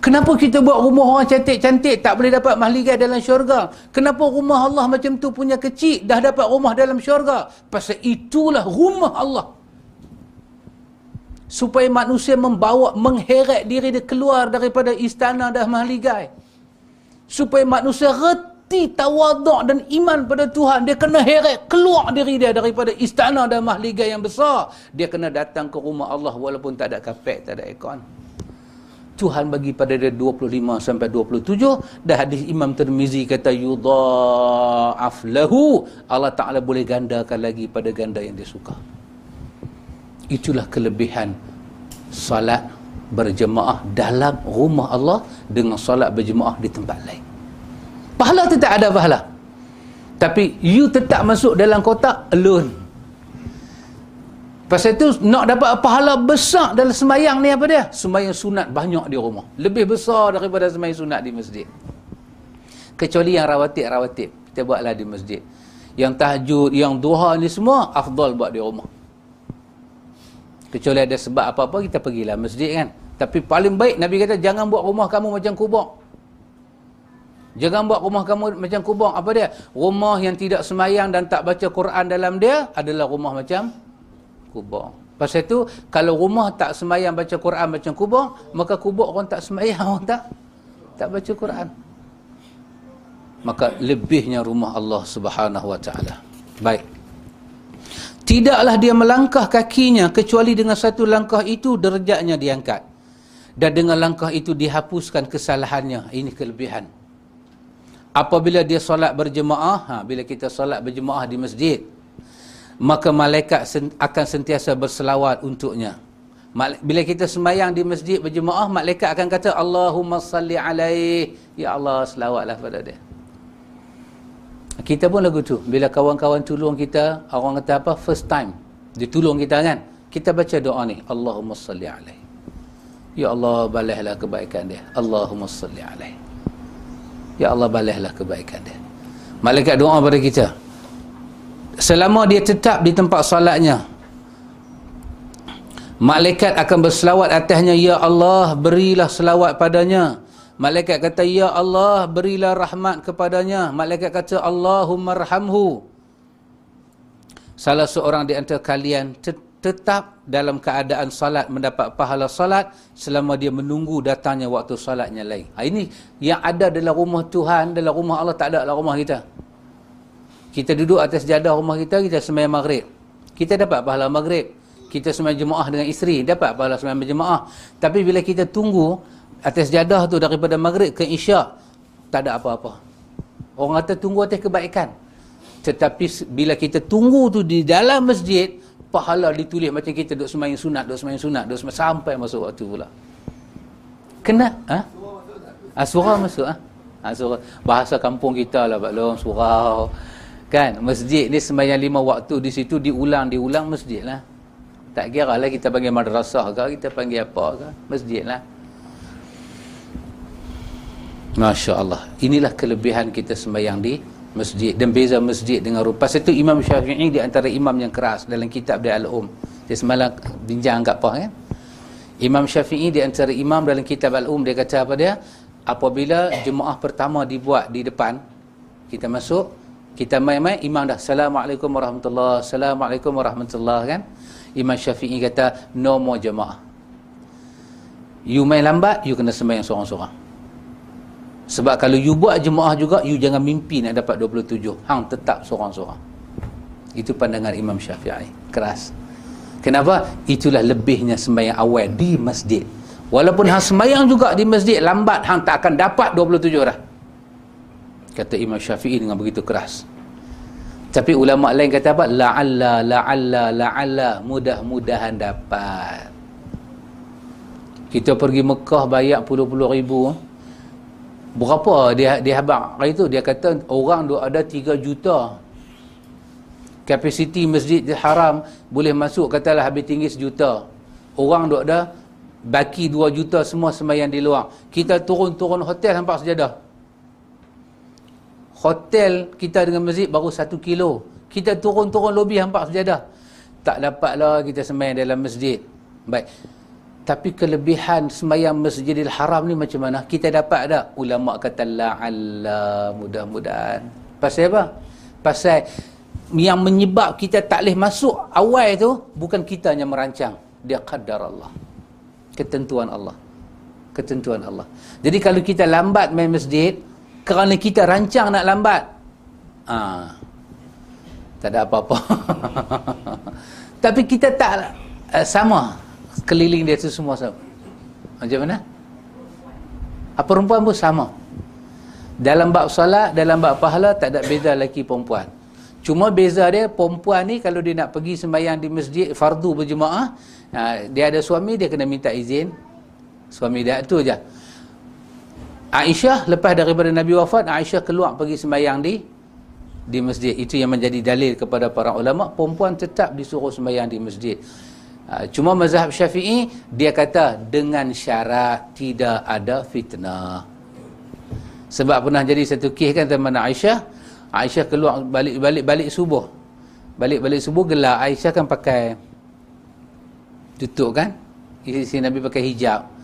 Kenapa kita buat rumah orang cantik-cantik tak boleh dapat mahligai dalam syurga? Kenapa rumah Allah macam tu punya kecil dah dapat rumah dalam syurga? Pasal itulah rumah Allah. Supaya manusia membawa mengheret diri dia keluar daripada istana dan mahligai supaya manusia reti tawaduk dan iman pada Tuhan dia kena heret keluar diri dia daripada istana dan mahligai yang besar. Dia kena datang ke rumah Allah walaupun tak ada kapek tak ada aircon. Tuhan bagi pada dia 25 sampai 27 dan hadis Imam Tirmizi kata yudha'af lahu. Allah Ta'ala boleh gandakan lagi pada ganda yang dia suka. Itulah kelebihan salat berjemaah dalam rumah Allah dengan salat berjemaah di tempat lain pahala tu tak ada pahala. Tapi you tetap masuk dalam kotak alone. Pasal itu nak dapat pahala besar dalam semayang ni apa dia? Semayang sunat banyak di rumah. Lebih besar daripada semayang sunat di masjid. Kecuali yang rawatib-rawatib. Kita buatlah di masjid. Yang tahajud, yang duha ni semua afdal buat di rumah. Kecuali ada sebab apa-apa kita pergilah masjid kan. Tapi paling baik Nabi kata jangan buat rumah kamu macam kubur Jangan buat rumah kamu macam kubur. Apa dia? Rumah yang tidak semayang dan tak baca Quran dalam dia adalah rumah macam kubur. Pasal itu, kalau rumah tak semayang baca Quran macam kubur, maka kubur orang tak semayang, orang tak tak baca Quran. Maka lebihnya rumah Allah subhanahu wa ta'ala. Baik. Tidaklah dia melangkah kakinya kecuali dengan satu langkah itu derajatnya diangkat. Dan dengan langkah itu dihapuskan kesalahannya. Ini kelebihan apabila dia solat berjemaah ha, bila kita solat berjemaah di masjid maka malaikat sen, akan sentiasa berselawat untuknya. Bila kita sembahyang di masjid berjemaah malaikat akan kata Allahumma salli alaih. Ya Allah selawatlah pada dia. Kita pun lagu tu. Bila kawan-kawan tolong kita orang kata apa? First time. Dia tolong kita kan? Kita baca doa ni. Allahumma salli alaih. Ya Allah balaslah kebaikan dia. Allahumma salli alaih Ya Allah balaslah kebaikan dia. Malaikat doa pada kita. Selama dia tetap di tempat salatnya. Malaikat akan berselawat atasnya. Ya Allah berilah selawat padanya. Malaikat kata Ya Allah berilah rahmat kepadanya. Malaikat kata Allahumma rahamhu. Salah seorang di antara kalian tetap dalam keadaan salat mendapat pahala salat selama dia menunggu datangnya waktu salatnya lain. Ha, ini yang ada dalam rumah Tuhan, dalam rumah Allah tak ada dalam rumah kita. Kita duduk atas jadah rumah kita, kita sembahyang maghrib. Kita dapat pahala maghrib. Kita sembahyang jemaah dengan isteri, dapat pahala sembahyang berjemaah. Tapi bila kita tunggu atas jadah tu daripada maghrib ke isyak, tak ada apa-apa. Orang kata tunggu atas kebaikan. Tetapi bila kita tunggu tu di dalam masjid, pahala ditulis macam kita duduk semayang sunat, duduk semayang sunat, duduk semayang sampai masuk waktu pula. Kena? Ha? Ha, surau masuk? Ha? Ha, surau. Bahasa kampung kita lah, Pak Long, surau. Kan? Masjid ni semayang lima waktu di situ, diulang, diulang masjid lah. Tak kira lah kita panggil madrasah ke, kita panggil apa ke, masjid lah. Masya Allah. Inilah kelebihan kita semayang di masjid dan beza masjid dengan rupa. Itu Imam Syafi'i di antara imam yang keras dalam kitab dia Al-Um. Dia semalam bincang kat apa kan Imam Syafi'i di antara imam dalam kitab Al-Um dia kata apa dia? Apabila jemaah pertama dibuat di depan kita masuk kita main-main imam dah Assalamualaikum warahmatullahi Assalamualaikum warahmatullahi kan? Imam Syafi'i kata no more jemaah you main lambat you kena sembahyang seorang-seorang sebab kalau you buat jemaah juga, you jangan mimpi nak dapat 27. Hang tetap seorang-seorang. Itu pandangan Imam Syafi'i. Keras. Kenapa? Itulah lebihnya sembahyang awal di masjid. Walaupun hang sembahyang juga di masjid, lambat hang tak akan dapat 27 dah. Kata Imam Syafi'i dengan begitu keras. Tapi ulama lain kata apa? La'alla, la'alla, la'alla. Mudah-mudahan dapat. Kita pergi Mekah bayar puluh-puluh ribu berapa dia dia habaq? Hari tu dia kata orang duk ada 3 juta. Kapasiti masjid haram boleh masuk katalah habis tinggi sejuta. Orang duk ada baki 2 juta semua sembahyang di luar. Kita turun-turun hotel nampak sejadah. Hotel kita dengan masjid baru 1 kilo. Kita turun-turun lobi nampak sejadah. Tak dapatlah kita sembahyang dalam masjid. Baik tapi kelebihan semayang Masjidil Haram ni macam mana? Kita dapat tak? Ulama kata la'alla mudah-mudahan. Pasal apa? Pasal yang menyebab kita tak boleh masuk awal tu bukan kita yang merancang. Dia qadar Allah. Ketentuan Allah. Ketentuan Allah. Jadi kalau kita lambat main masjid kerana kita rancang nak lambat. Ah. Tak ada apa-apa. Tapi kita tak uh, sama keliling dia tu semua sama. Macam mana? Apa perempuan pun sama. Dalam bab salat, dalam bab pahala tak ada beza lelaki perempuan. Cuma beza dia perempuan ni kalau dia nak pergi sembahyang di masjid fardu berjemaah, ha, dia ada suami dia kena minta izin. Suami dia tu aja. Aisyah lepas daripada Nabi wafat, Aisyah keluar pergi sembahyang di di masjid. Itu yang menjadi dalil kepada para ulama, perempuan tetap disuruh sembahyang di masjid. Ha, cuma mazhab syafi'i dia kata dengan syarat tidak ada fitnah sebab pernah jadi satu kes kan teman Aisyah Aisyah keluar balik-balik balik subuh balik-balik subuh gelap Aisyah kan pakai tutup kan isi Nabi pakai hijab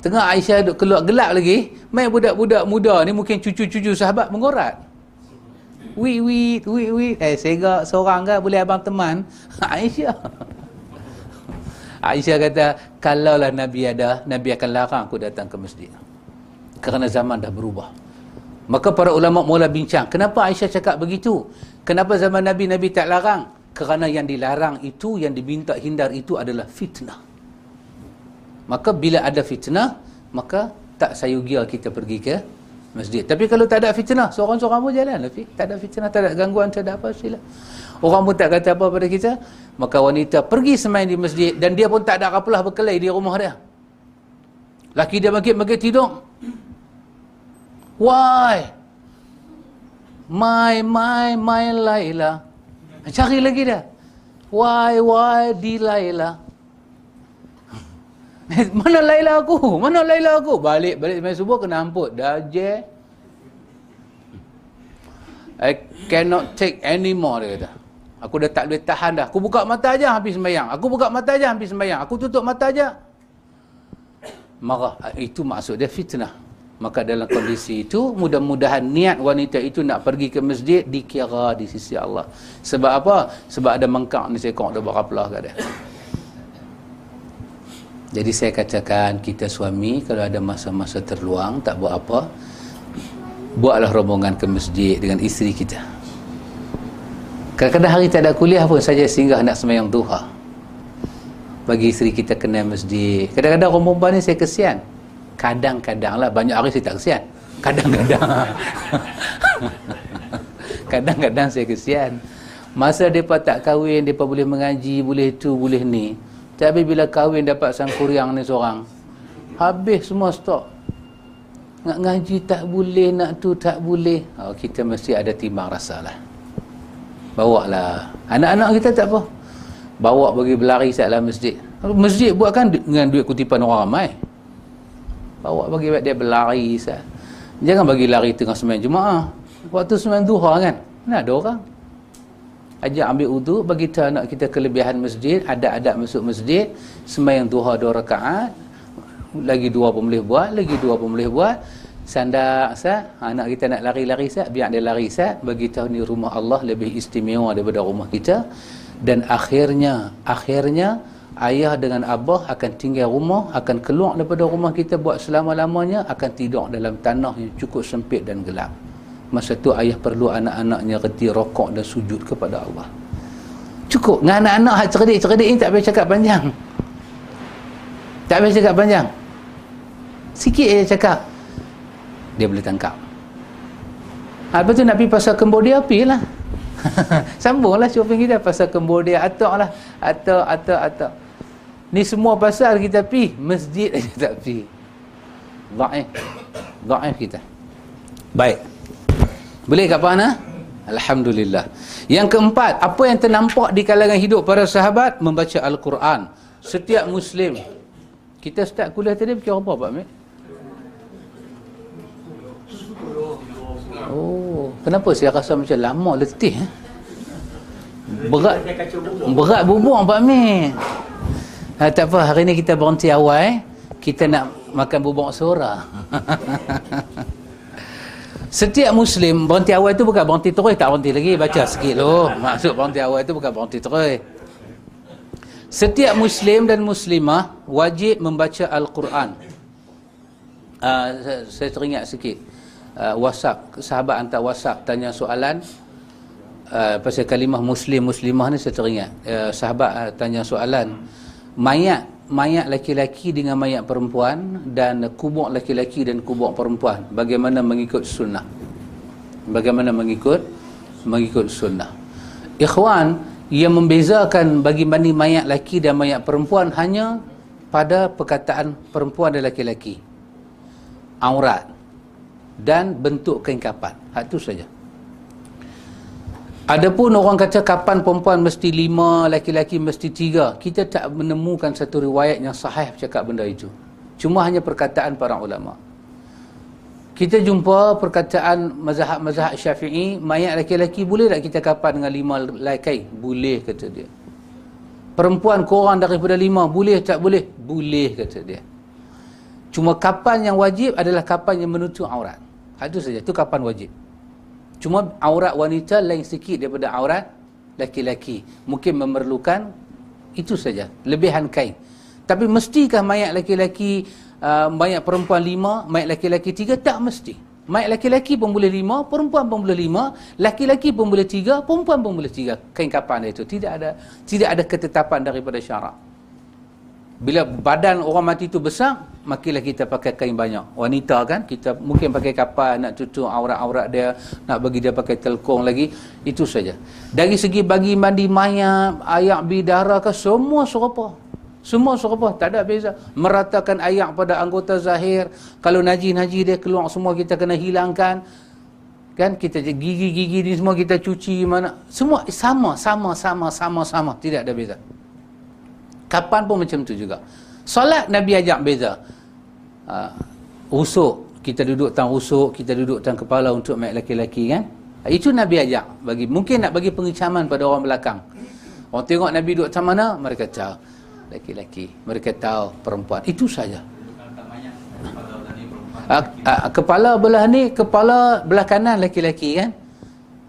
Tengah Aisyah duduk keluar gelap lagi, main budak-budak muda ni mungkin cucu-cucu sahabat mengorat. Wi wi wi wi eh segak seorang kan boleh abang teman. Aisyah. Aisyah kata, kalaulah Nabi ada, Nabi akan larang aku datang ke masjid. Kerana zaman dah berubah. Maka para ulama mula bincang, kenapa Aisyah cakap begitu? Kenapa zaman Nabi, Nabi tak larang? Kerana yang dilarang itu, yang diminta hindar itu adalah fitnah maka bila ada fitnah maka tak sayugia kita pergi ke masjid tapi kalau tak ada fitnah seorang-seorang pun jalan tapi tak ada fitnah tak ada gangguan tak ada apa sila orang pun tak kata apa pada kita maka wanita pergi semain di masjid dan dia pun tak ada apalah berkelai di rumah dia laki dia bangkit-bangkit tidur why my my my Laila cari lagi dia why why di Laila mana Laila aku? Mana Laila aku? Balik balik main subuh kena amput. Dah je. I cannot take any more dia kata. Aku dah tak boleh tahan dah. Aku buka mata aja habis sembahyang. Aku buka mata aja habis sembahyang. Aku tutup mata aja. Marah. Itu maksud dia fitnah. Maka dalam kondisi itu, mudah-mudahan niat wanita itu nak pergi ke masjid dikira di sisi Allah. Sebab apa? Sebab ada mengkak ni sekok dia berapa lah kat dia. Jadi saya katakan kita suami kalau ada masa-masa terluang tak buat apa buatlah rombongan ke masjid dengan isteri kita. Kadang-kadang hari tak ada kuliah pun saja singgah nak semayang duha. Bagi isteri kita kena masjid. Kadang-kadang orang perempuan ni saya kesian. Kadang-kadang lah. Banyak hari saya tak kesian. Kadang-kadang. Kadang-kadang saya kesian. Masa mereka tak kahwin, mereka boleh mengaji, boleh tu, boleh ni. Tapi bila kahwin dapat sang kuriang ni seorang Habis semua stok Nak ngaji tak boleh Nak tu tak boleh oh, Kita mesti ada timbang rasa lah Bawa lah. Anak-anak kita tak apa. Bawa bagi berlari dalam masjid. Masjid buat kan dengan duit kutipan orang ramai. Bawa bagi dia berlari sat. Jangan bagi lari tengah sembahyang Jumaat. Waktu sembahyang duha kan? Mana ada orang. Ajak ambil wudu bagi tahu anak kita kelebihan masjid ada adab masuk masjid. Sembahyang duha dua rakaat. Lagi dua pun boleh buat lagi dua pun boleh buat sandak sat anak kita nak lari-lari sat biar dia lari sat bagi tahu ni rumah Allah lebih istimewa daripada rumah kita. Dan akhirnya akhirnya ayah dengan abah akan tinggal rumah akan keluar daripada rumah kita buat selama-lamanya akan tidur dalam tanah yang cukup sempit dan gelap. Masa tu ayah perlu anak-anaknya reti rokok dan sujud kepada Allah. Cukup. Dengan anak-anak hak cerdik-cerdik ni tak payah cakap panjang. Tak payah cakap panjang. Sikit je cakap dia boleh tangkap ha, lepas tu nak pergi pasal Cambodia lah sambunglah shopping kita pasal Cambodia atok lah atok atok atok ni semua pasal kita pergi masjid aja tak pergi da'if da'if kita baik boleh kat mana? Alhamdulillah. Yang keempat, apa yang ternampak di kalangan hidup para sahabat membaca Al-Quran. Setiap Muslim. Kita start kuliah tadi fikir apa Pak Amir? Oh, kenapa saya rasa macam lama letih eh? Berat berat bubung Pak Amir. Ha, tak apa, hari ni kita berhenti awal eh. Kita nak makan bubuk suara. Setiap Muslim berhenti awal itu bukan berhenti terus tak berhenti lagi baca sikit loh. Maksud berhenti awal itu bukan berhenti terus. Setiap Muslim dan Muslimah wajib membaca Al-Quran. Uh, saya teringat sikit. Uh, WhatsApp, sahabat hantar WhatsApp tanya soalan uh, pasal kalimah Muslim Muslimah ni saya teringat. Uh, sahabat uh, tanya soalan mayat mayat laki-laki dengan mayat perempuan dan kubur laki-laki dan kubur perempuan bagaimana mengikut sunnah? Bagaimana mengikut mengikut sunnah. Ikhwan yang membezakan bagi mandi mayat laki dan mayat perempuan hanya pada perkataan perempuan dan laki-laki aurat dan bentuk kain kapan itu saja Adapun orang kata kapan perempuan mesti lima, laki-laki mesti tiga. Kita tak menemukan satu riwayat yang sahih cakap benda itu. Cuma hanya perkataan para ulama. Kita jumpa perkataan mazhab-mazhab syafi'i, mayat laki-laki boleh tak kita kapan dengan lima laki? Boleh kata dia. Perempuan kurang daripada lima, boleh tak boleh? Boleh kata dia. Cuma kapan yang wajib adalah kapan yang menutup aurat. Itu saja. Itu kapan wajib. Cuma aurat wanita lain sikit daripada aurat laki-laki. Mungkin memerlukan itu saja. Lebihan kain. Tapi mestikah mayat laki-laki, uh, mayat perempuan lima, mayat laki-laki tiga? Tak mesti. Mayat laki-laki pun boleh lima, perempuan pun boleh lima, laki-laki pun boleh tiga, perempuan pun boleh tiga. Kain kapan itu. Tidak ada tidak ada ketetapan daripada syarak. Bila badan orang mati itu besar, makilah kita pakai kain banyak. Wanita kan, kita mungkin pakai kapal nak tutup aurat-aurat dia, nak bagi dia pakai telkong lagi. Itu saja. Dari segi bagi mandi mayat, ayak bidara ke, semua serupa. Semua serupa, tak ada beza. Meratakan ayak pada anggota zahir. Kalau najis-najis dia keluar semua kita kena hilangkan. Kan kita gigi-gigi ni semua kita cuci mana. Semua sama, sama, sama, sama, sama. Tidak ada beza. Kapan pun macam tu juga. Solat Nabi ajak beza. Uh, usuk, kita duduk tang usuk, kita duduk tang kepala untuk mayat laki-laki kan. Uh, itu Nabi ajak. bagi Mungkin nak bagi pengecaman pada orang belakang. Orang tengok Nabi duduk tang mana, mereka tahu. Laki-laki. Mereka tahu perempuan. Itu saja. Uh, kepala belah ni, kepala belah kanan laki-laki kan.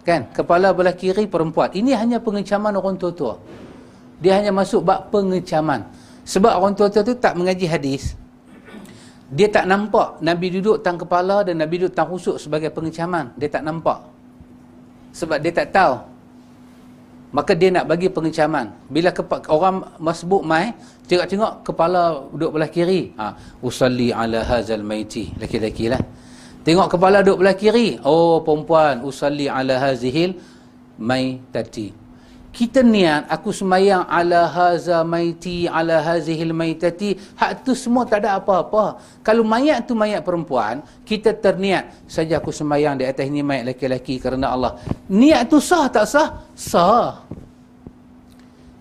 Kan? Kepala belah kiri perempuan. Ini hanya pengecaman orang tua-tua dia hanya masuk bab pengecaman. Sebab orang tua-tua tu tak mengaji hadis. Dia tak nampak Nabi duduk tang kepala dan Nabi duduk tang rusuk sebagai pengecaman. Dia tak nampak. Sebab dia tak tahu. Maka dia nak bagi pengecaman. Bila orang masbuk mai tengok-tengok kepala duduk belah kiri. Ha usalli ala hazal maiti. Laki-laki lah. Tengok kepala duduk belah kiri. Oh perempuan usalli ala hazihil maitati kita niat aku semayang ala haza maiti ala hazihil maitati. Hak tu semua tak ada apa-apa. Kalau mayat tu mayat perempuan kita terniat. Saja aku semayang di atas ini mayat laki-laki kerana Allah. Niat tu sah tak sah? sah.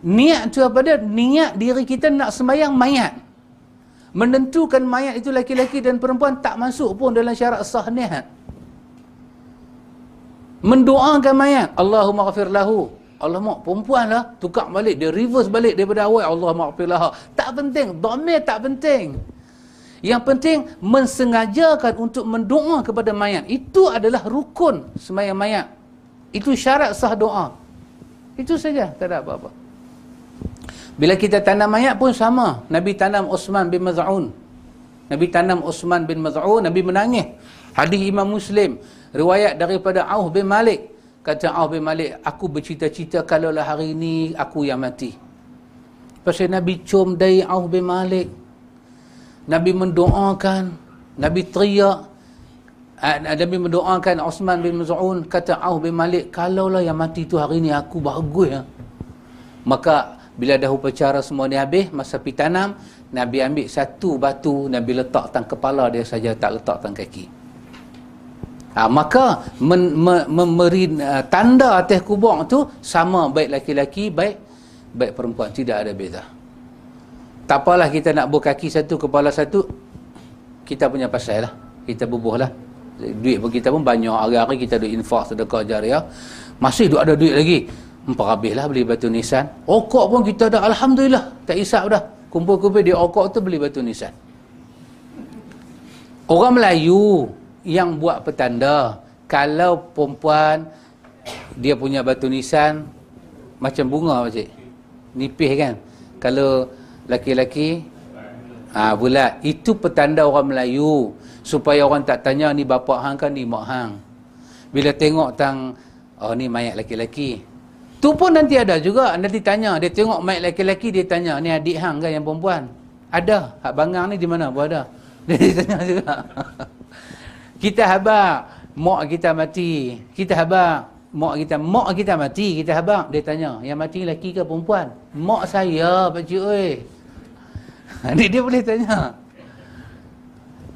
Niat tu apa dia? niat diri kita nak semayang mayat. Menentukan mayat itu laki-laki dan perempuan tak masuk pun dalam syarat sah niat. Mendoakan mayat. Allahumma ghafir lahu Allah mak perempuan lah. Tukar balik dia reverse balik daripada awal. Allah maghfirlah tak penting. Dhamir tak penting. Yang penting mensengajakan untuk mendoa kepada mayat. Itu adalah rukun semayang mayat. Itu syarat sah doa. Itu saja. Tak ada apa-apa. Bila kita tanam mayat pun sama. Nabi tanam Osman bin Maz'un. Nabi tanam Osman bin Maz'un Nabi menangis. Hadis Imam Muslim. Riwayat daripada Auf bin Malik Kata Auf bin Malik, aku bercita-cita kalaulah hari ini aku yang mati. Pasal Nabi cium dari Auf bin Malik. Nabi mendoakan, Nabi teriak. Eh, Nabi mendoakan Osman bin Maz'un, kata Auf bin Malik, kalaulah yang mati tu hari ini aku bagus. Ya. Maka bila dah upacara semua ni habis, masa pergi tanam, Nabi ambil satu batu, Nabi letak tang kepala dia saja, tak letak tang kaki. Ha, maka men, me, memberi uh, tanda atas kubur tu sama baik laki-laki baik baik perempuan tidak ada beza. Tak apalah kita nak berkaki satu kepala satu kita punya pasal lah. Kita bubuh lah. Duit pun kita pun banyak hari-hari kita ada infak sedekah jariah. Masih duk ada duit lagi. Empat habis lah beli batu nisan. Okok pun kita ada Alhamdulillah. Tak isap dah. Kumpul-kumpul di okok tu beli batu nisan. Orang Melayu yang buat petanda. Kalau perempuan dia punya batu nisan macam bunga macam nipis kan? Kalau laki-laki ha, bulat. Itu petanda orang Melayu. Supaya orang tak tanya ni bapa hang kan ni mak hang? Bila tengok tang oh ni mayat laki-laki tu pun nanti ada juga. Nanti tanya. Dia tengok mayat laki-laki dia tanya ni adik hang kan yang perempuan? Ada. Hak bangang ni di mana? Pun ada. Dia tanya juga kita habaq mak kita mati. Kita habaq mak kita mak kita mati kita habaq. Dia tanya yang mati lelaki ke perempuan? Mak saya pak cik oi. Dia, dia boleh tanya.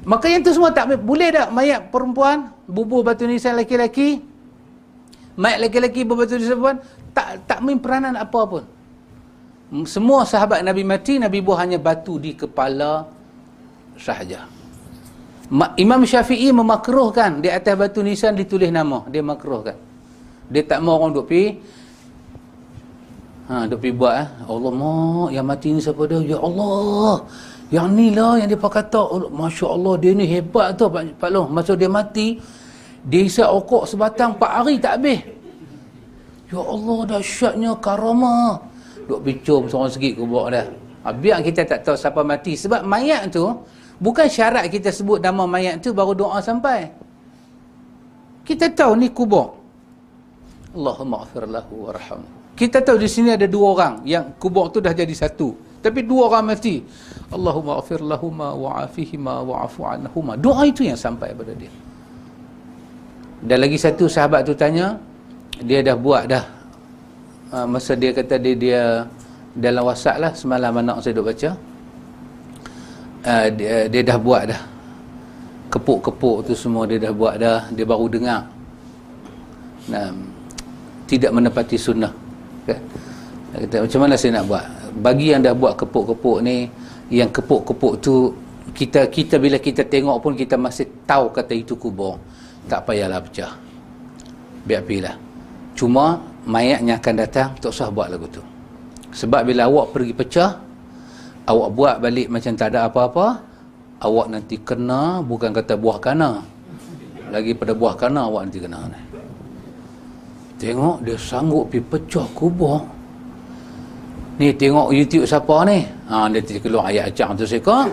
Maka yang tu semua tak boleh tak mayat perempuan bubuh batu nisan lelaki-lelaki. Mayat lelaki-lelaki bubuh batu nisan perempuan. Tak tak main peranan apa pun. Semua sahabat Nabi mati Nabi buah hanya batu di kepala sahaja Imam Syafi'i memakruhkan di atas batu nisan ditulis nama dia makruhkan dia tak mau orang duk pi Ha, duk pergi buat eh. Allah mak, yang mati ni siapa dia? Ya Allah. Yang ni lah yang dia kata. Allah, Masya Allah, dia ni hebat tu Pak, Pak Long. Masa dia mati, dia isap okok sebatang 4 hari tak habis. Ya Allah, dahsyatnya karama. Duk picum seorang sikit kubur dah. Ha, biar kita tak tahu siapa mati. Sebab mayat tu, bukan syarat kita sebut nama mayat tu baru doa sampai. Kita tahu ni kubur. Allahumma afir lahu warhamhu. Kita tahu di sini ada dua orang yang kubur tu dah jadi satu. Tapi dua orang mati. Allahumma afir lahuma wa'afihima wa'afu anhuma. Doa itu yang sampai pada dia. Dan lagi satu sahabat tu tanya, dia dah buat dah. Uh, masa dia kata dia, dia dalam WhatsApp lah semalam anak saya duk baca. Uh, dia, dia dah buat dah. Kepuk-kepuk tu semua dia dah buat dah. Dia baru dengar. Nah, tidak menepati sunnah kan? Kata, macam mana saya nak buat bagi yang dah buat kepuk-kepuk ni yang kepuk-kepuk tu kita kita bila kita tengok pun kita masih tahu kata itu kubur tak payahlah pecah biar pilih cuma mayatnya akan datang tak usah buat lagu tu sebab bila awak pergi pecah awak buat balik macam tak ada apa-apa awak nanti kena bukan kata buah kana lagi pada buah kana awak nanti kena Tengok dia sanggup pergi pecah kubur. Ni tengok YouTube siapa ni? Ha dia keluar ayat acang tu seka.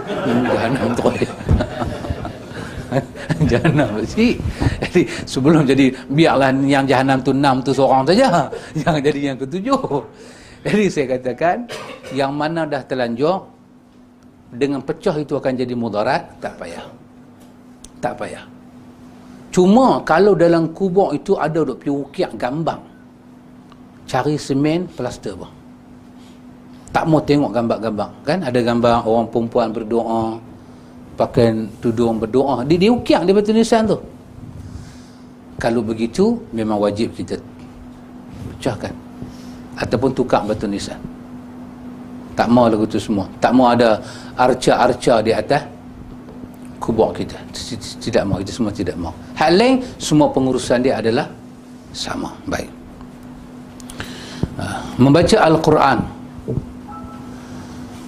Jahanam tu. jahanam si. Jadi sebelum jadi biarlah yang jahanam tu enam tu seorang saja. Jangan jadi yang ketujuh. Jadi saya katakan yang mana dah terlanjur dengan pecah itu akan jadi mudarat, tak payah. Tak payah. Cuma kalau dalam kubur itu ada duk pergi ukiak gambang. Cari semen, plaster bang. Tak mau tengok gambar-gambar. Kan ada gambar orang perempuan berdoa. Pakai tudung berdoa. Dia, dia ukiak dia betul nisan tu. Kalau begitu, memang wajib kita pecahkan. Ataupun tukar batu nisan. Tak mau lagu tu semua. Tak mau ada arca-arca di atas kubur kita. Tidak mau. Itu semua tidak mau. Hal lain semua pengurusan dia adalah sama. Baik. Ah, membaca Al-Quran.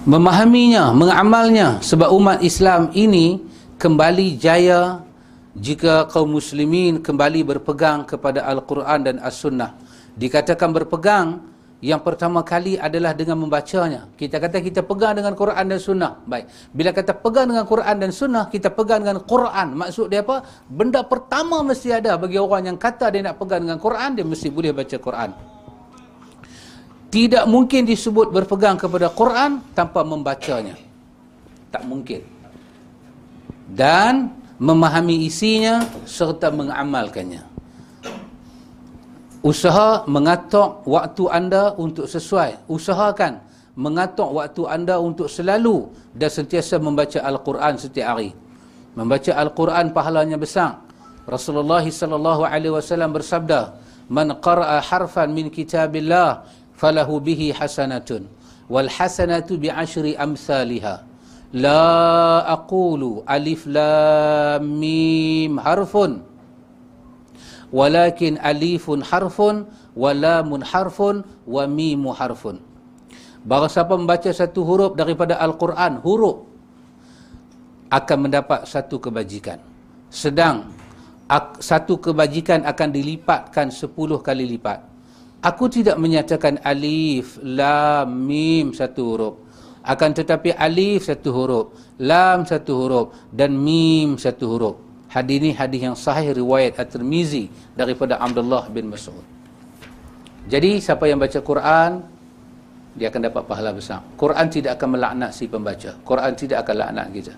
Memahaminya mengamalnya sebab umat Islam ini kembali jaya jika kaum muslimin kembali berpegang kepada Al-Quran dan As-Sunnah. Dikatakan berpegang yang pertama kali adalah dengan membacanya. Kita kata kita pegang dengan Quran dan Sunnah. Baik. Bila kata pegang dengan Quran dan Sunnah, kita pegang dengan Quran. Maksud dia apa? Benda pertama mesti ada bagi orang yang kata dia nak pegang dengan Quran, dia mesti boleh baca Quran. Tidak mungkin disebut berpegang kepada Quran tanpa membacanya. Tak mungkin. Dan memahami isinya serta mengamalkannya usaha mengatur waktu anda untuk sesuai. Usahakan mengatur waktu anda untuk selalu dan sentiasa membaca Al-Quran setiap hari. Membaca Al-Quran pahalanya besar. Rasulullah sallallahu alaihi wasallam bersabda man qara'a harfan min kitabillah falahu bihi hasanatun wal hasanatu bi ashri amsalha la aqulu alif lam mim harfun walakin alifun harfun walamun harfun wa mimu harfun. Bahawa siapa membaca satu huruf daripada Al-Quran huruf akan mendapat satu kebajikan. Sedang satu kebajikan akan dilipatkan sepuluh kali lipat. Aku tidak menyatakan alif lam mim satu huruf. Akan tetapi alif satu huruf lam satu huruf dan mim satu huruf Hadis ini hadis yang sahih riwayat At-Tirmizi daripada Abdullah bin Mas'ud. Jadi siapa yang baca Quran dia akan dapat pahala besar. Quran tidak akan melaknat si pembaca. Quran tidak akan laknat kita.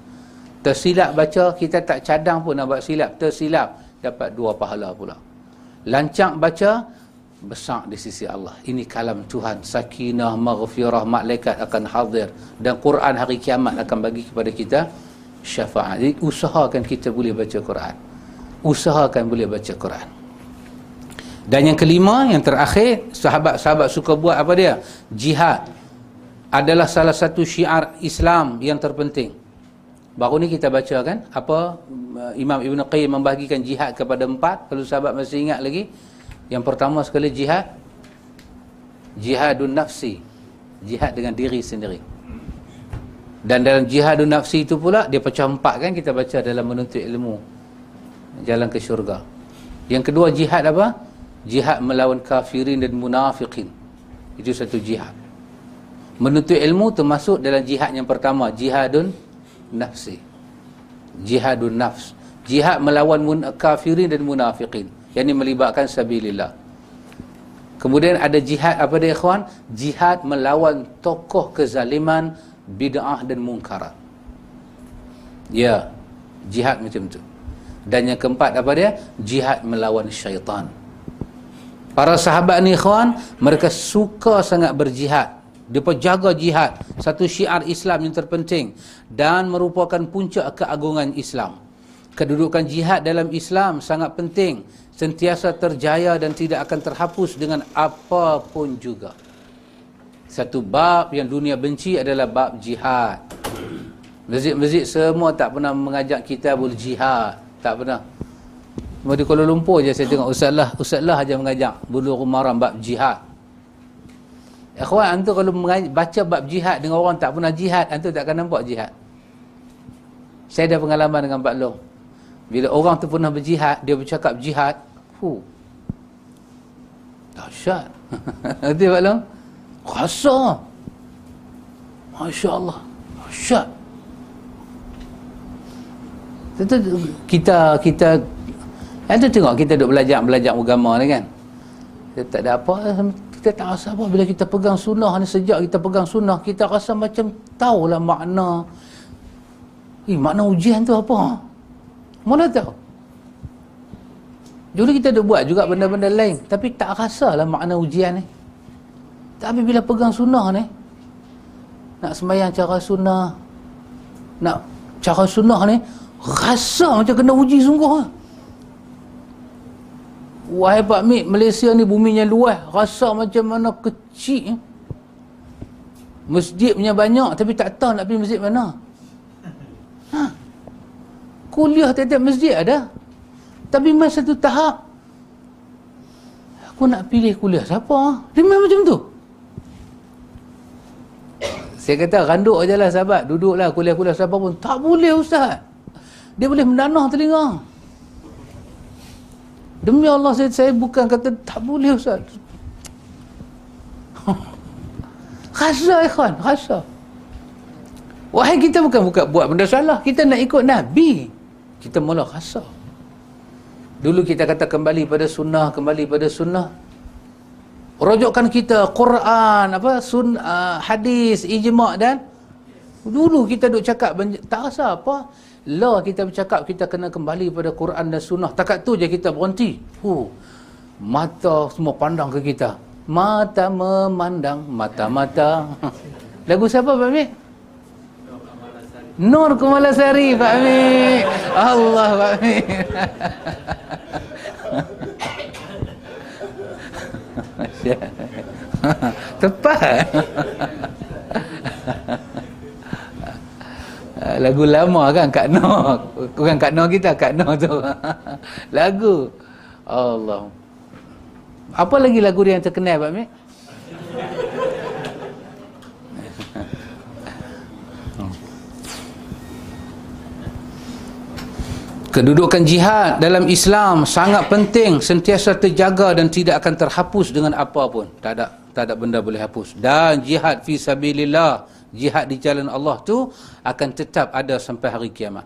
Tersilap baca kita tak cadang pun nak buat silap. Tersilap dapat dua pahala pula. Lancang baca besar di sisi Allah. Ini kalam Tuhan. Sakinah, maghfirah, malaikat akan hadir dan Quran hari kiamat akan bagi kepada kita syafaat. Jadi usahakan kita boleh baca Quran. Usahakan boleh baca Quran. Dan yang kelima, yang terakhir, sahabat-sahabat suka buat apa dia? Jihad adalah salah satu syiar Islam yang terpenting. Baru ni kita baca kan, apa uh, Imam Ibn Qayyim membahagikan jihad kepada empat, kalau sahabat masih ingat lagi. Yang pertama sekali jihad jihadun nafsi jihad dengan diri sendiri dan dalam jihadun nafsi itu pula dia pecah empat kan kita baca dalam menuntut ilmu. Jalan ke syurga. Yang kedua jihad apa? Jihad melawan kafirin dan munafikin. Itu satu jihad. Menuntut ilmu termasuk dalam jihad yang pertama jihadun nafsi. Jihadun nafs. Jihad melawan kafirin dan munafikin. Yang ini melibatkan sabilillah. Kemudian ada jihad apa dia ikhwan? Jihad melawan tokoh kezaliman bid'ah dan mungkarat. Ya jihad macam tu. Dan yang keempat apa dia? Jihad melawan syaitan. Para sahabat ni ikhwan mereka suka sangat berjihad. Mereka jaga jihad. Satu syiar Islam yang terpenting. Dan merupakan puncak keagungan Islam. Kedudukan jihad dalam Islam sangat penting. Sentiasa terjaya dan tidak akan terhapus dengan apapun juga satu bab yang dunia benci adalah bab jihad. Masjid-masjid semua tak pernah mengajak kita jihad. Tak pernah. Cuma di Kuala Lumpur je saya tengok Ustaz Lah. Ustaz Lah aja mengajak bulu rumaram bab jihad. Ikhwan antu kalau baca bab jihad dengan orang tak pernah jihad antu tak akan nampak jihad. Saya ada pengalaman dengan Pak Long. Bila orang tu pernah berjihad dia bercakap jihad hu dahsyat. Betul Pak Long Rasa. Masya Allah. Syat. Kita, kita, ada tengok kita duduk belajar, belajar agama ni kan. Kita tak ada apa, kita tak rasa apa. Bila kita pegang sunnah ni, sejak kita pegang sunnah, kita rasa macam tahulah makna. Eh, makna ujian tu apa? Mana tahu? Dulu kita ada buat juga benda-benda lain. Tapi tak rasa lah makna ujian ni. Tapi bila pegang sunnah ni, nak sembahyang cara sunnah, nak cara sunnah ni, rasa macam kena uji sungguh lah. Wahai Pak Mik, Malaysia ni buminya luas, rasa macam mana kecil. Masjid punya banyak, tapi tak tahu nak pergi masjid mana. Ha. Kuliah tiap-tiap masjid ada. Tapi masa satu tahap, aku nak pilih kuliah siapa? Dia macam tu. Saya kata randuk aja lah sahabat. Duduklah kuliah-kuliah siapa pun. Tak boleh Ustaz. Dia boleh menanah telinga. Demi Allah saya, saya bukan kata tak boleh Ustaz. Rasa ikhwan. Rasa. Wahai kita bukan buka buat benda salah. Kita nak ikut Nabi. Kita mula rasa. Dulu kita kata kembali pada sunnah. Kembali pada sunnah rujukan kita Quran apa sun uh, hadis ijma' dan dulu kita duk cakap tak rasa apa. Lah kita bercakap kita kena kembali pada Quran dan sunnah. Takat tu je kita berhenti. Hu mata semua pandang ke kita. Mata memandang mata-mata. Lagu siapa Pak Amir? Nur Kumalasari Pak Amir. Allah Pak Amir Tepat. Lagu lama kan Kak Noh. Bukan Kak Noh kita, Kak Noh tu. lagu. Allah. Apa lagi lagu dia yang terkenal Pak Mek? Kedudukan jihad dalam Islam sangat penting, sentiasa terjaga dan tidak akan terhapus dengan apa pun. Tak ada tak ada benda boleh hapus. Dan jihad fi sabilillah, jihad di jalan Allah tu akan tetap ada sampai hari kiamat.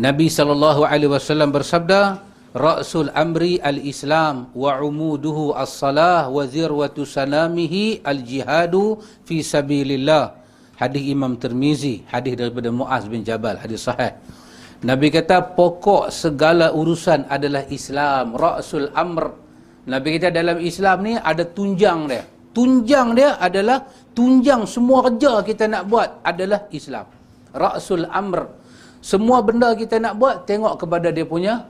Nabi sallallahu alaihi wasallam bersabda, "Ra'sul amri al-Islam wa umuduhu as-salah wa zirwatu sanamihi al-jihadu fi sabilillah." Hadis Imam Tirmizi, hadis daripada Muaz bin Jabal, hadis sahih. Nabi kata pokok segala urusan adalah Islam, Rasul Amr. Nabi kata dalam Islam ni ada tunjang dia. Tunjang dia adalah tunjang semua kerja kita nak buat adalah Islam. Rasul Amr. Semua benda kita nak buat tengok kepada dia punya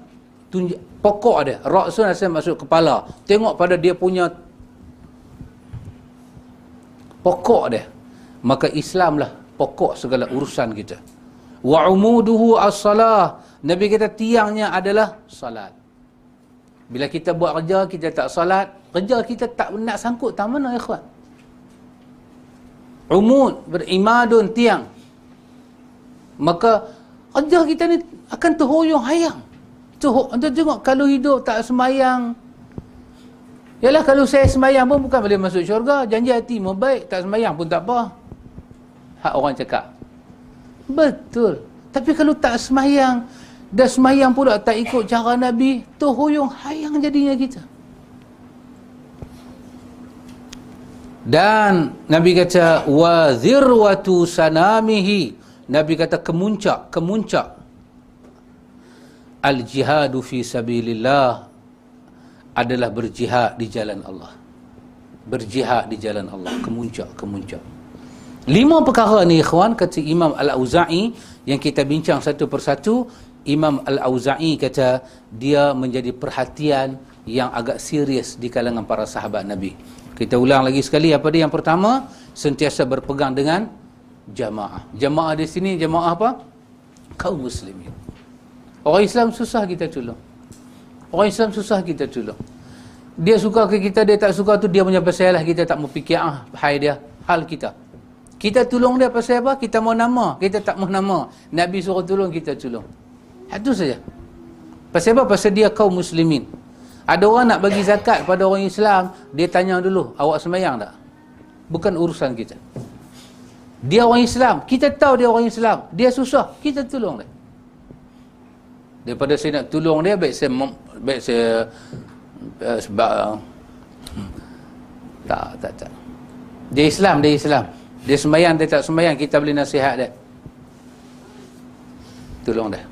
tunjang, pokok dia. Rasul asal masuk kepala. Tengok pada dia punya pokok dia. Maka Islam lah pokok segala urusan kita wa umuduhu as-salah. Nabi kata tiangnya adalah salat. Bila kita buat kerja kita tak salat kerja kita tak nak sangkut tak mana ikhwan. Umud berimadun tiang. Maka kerja kita ni akan terhoyong hayang. Tuh, anda tengok kalau hidup tak semayang Yalah kalau saya semayang pun bukan boleh masuk syurga. Janji hati mau baik Tak semayang pun tak apa. Hak orang cakap Betul Tapi kalau tak semayang Dah semayang pula tak ikut cara Nabi Terhoyong hayang jadinya kita Dan Nabi kata wa zirwatu sanamihi. Nabi kata kemuncak, kemuncak al jihadu fi sabilillah adalah berjihad di jalan Allah. Berjihad di jalan Allah, kemuncak, kemuncak. Lima perkara ni ikhwan kata Imam Al-Auza'i yang kita bincang satu persatu, Imam Al-Auza'i kata dia menjadi perhatian yang agak serius di kalangan para sahabat Nabi. Kita ulang lagi sekali apa dia yang pertama sentiasa berpegang dengan jamaah. Jamaah di sini jamaah apa? Kaum muslimin. Orang Islam susah kita tolong. Orang Islam susah kita tolong. Dia suka ke kita, dia tak suka tu dia punya pasal lah. Kita tak mau fikir ah, hai dia, hal kita. Kita tolong dia pasal apa? Kita mau nama, kita tak mau nama. Nabi suruh tolong, kita tolong. Itu saja. Pasal apa? Pasal dia kaum muslimin. Ada orang nak bagi zakat pada orang Islam, dia tanya dulu, awak semayang tak? Bukan urusan kita. Dia orang Islam, kita tahu dia orang Islam. Dia susah, kita tolong dia. Daripada saya nak tolong dia, baik saya, baik saya uh, sebab, uh, tak, tak, tak. Dia Islam, dia Islam. Dia semayang, dia tak semayang, kita boleh nasihat dia. Tolong dia.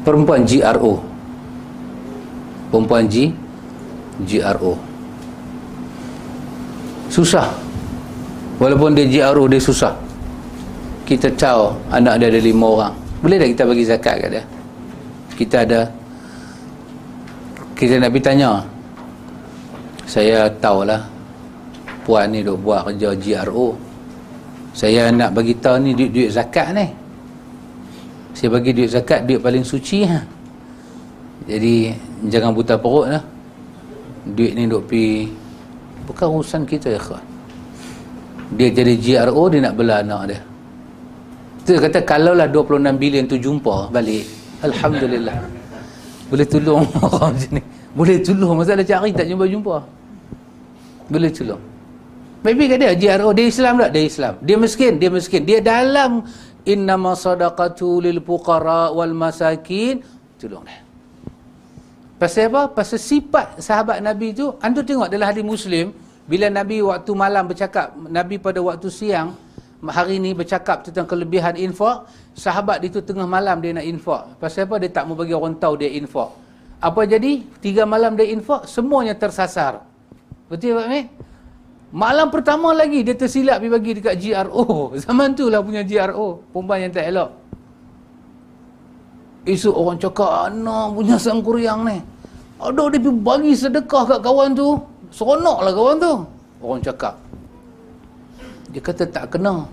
perempuan GRO perempuan G GRO susah. Walaupun dia GRO dia susah. Kita tahu anak dia ada lima orang. Boleh tak kita bagi zakat kat dia? Kita ada kita nak pergi tanya. Saya tahulah puan ni duk buat kerja GRO saya nak bagi tahu ni duit-duit zakat ni. Saya bagi duit zakat duit paling suci ha. jadi jangan buta perut lah. Duit ni duk pi bukan urusan kita ya kawan dia jadi GRO dia nak bela anak dia. Tu kata kalau lah 26 bilion tu jumpa balik. Alhamdulillah boleh tolong orang macam ni. Boleh tolong. Masalah cari tak jumpa-jumpa boleh tolong. Maybe kat dia GRO dia Islam tak? Dia Islam. Dia miskin, dia miskin. Dia dalam innama sadaqatu lil fuqara wal masakin. Tolong dia. Pasal apa? Pasal sifat sahabat nabi tu. Anda tengok dalam hadis muslim bila nabi waktu malam bercakap nabi pada waktu siang hari ni bercakap tentang kelebihan infak sahabat itu tengah malam dia nak infak pasal apa dia tak mau bagi orang tahu dia infak apa jadi tiga malam dia infak semuanya tersasar betul tak ni Malam pertama lagi dia tersilap pergi bagi dekat GRO. Zaman tu lah punya GRO. Perempuan yang tak elok. Esok orang cakap, Ana punya sangkuriang ni. Aduh dia pergi bagi sedekah kat kawan tu. Seronok lah kawan tu. Orang cakap. Dia kata tak kena.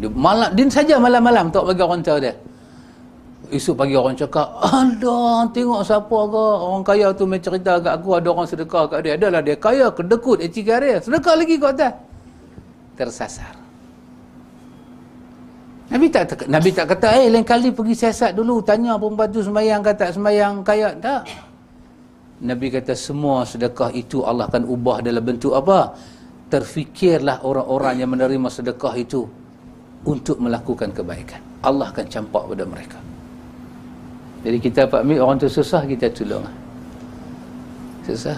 Dia, malam, dia saja malam-malam tak bagi orang tahu dia. Esok pagi orang cakap, ada tengok siapa ke orang kaya tu main cerita kat aku ada orang sedekah kat dia. Adalah dia kaya kedekut etika dia. Sedekah lagi kat atas. Tersasar. Nabi tak Nabi tak kata, eh lain kali pergi siasat dulu. Tanya perempuan tu semayang ke tak semayang kaya. Tak. Nabi kata semua sedekah itu Allah akan ubah dalam bentuk apa? Terfikirlah orang-orang yang menerima sedekah itu untuk melakukan kebaikan. Allah akan campak pada mereka. Jadi kita dapat ambil orang tu susah kita tolong. Susah.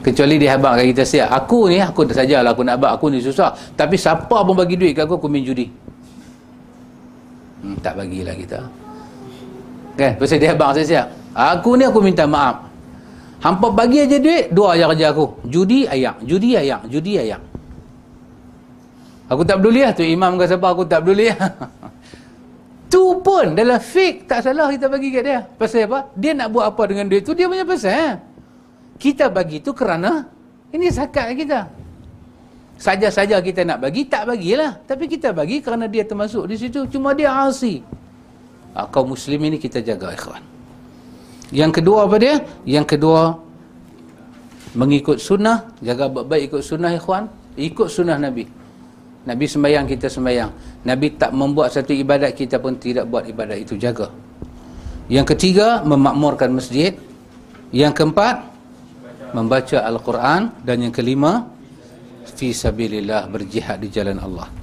Kecuali dia habang kat kita siap. Aku ni aku dah sajalah aku nak abang aku ni susah. Tapi siapa pun bagi duit kat aku aku main judi. Hmm, tak bagilah kita. Kan? Pasal dia habang saya siap. Aku ni aku minta maaf. Hampa bagi aja duit, dua aja kerja aku. Judi ayak, judi ayak, judi ayak. Aku tak peduli lah tu imam ke siapa aku tak peduli lah. Tu pun dalam fake tak salah kita bagi kat dia. Pasal apa? Dia nak buat apa dengan duit tu dia punya pasal. Eh? Kita bagi tu kerana ini zakat kita. Saja-saja kita nak bagi, tak bagilah. Tapi kita bagi kerana dia termasuk di situ. Cuma dia asi. uh, kaum muslim ini kita jaga ikhwan yang kedua apa dia? Yang kedua mengikut sunnah jaga baik-baik ikut sunnah ikhwan. Ikut sunnah nabi. Nabi sembahyang kita sembahyang. Nabi tak membuat satu ibadat kita pun tidak buat ibadat. Itu jaga. Yang ketiga memakmurkan masjid. Yang keempat membaca al-Quran. Dan yang kelima fi sabilillah berjihad di jalan Allah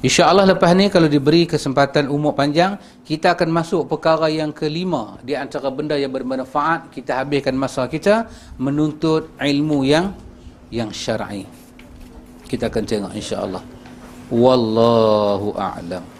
InsyaAllah lepas ni kalau diberi kesempatan umur panjang, kita akan masuk perkara yang kelima di antara benda yang bermanfaat. Kita habiskan masa kita menuntut ilmu yang yang syar'i. Kita akan tengok insyaAllah. Wallahu a'lam.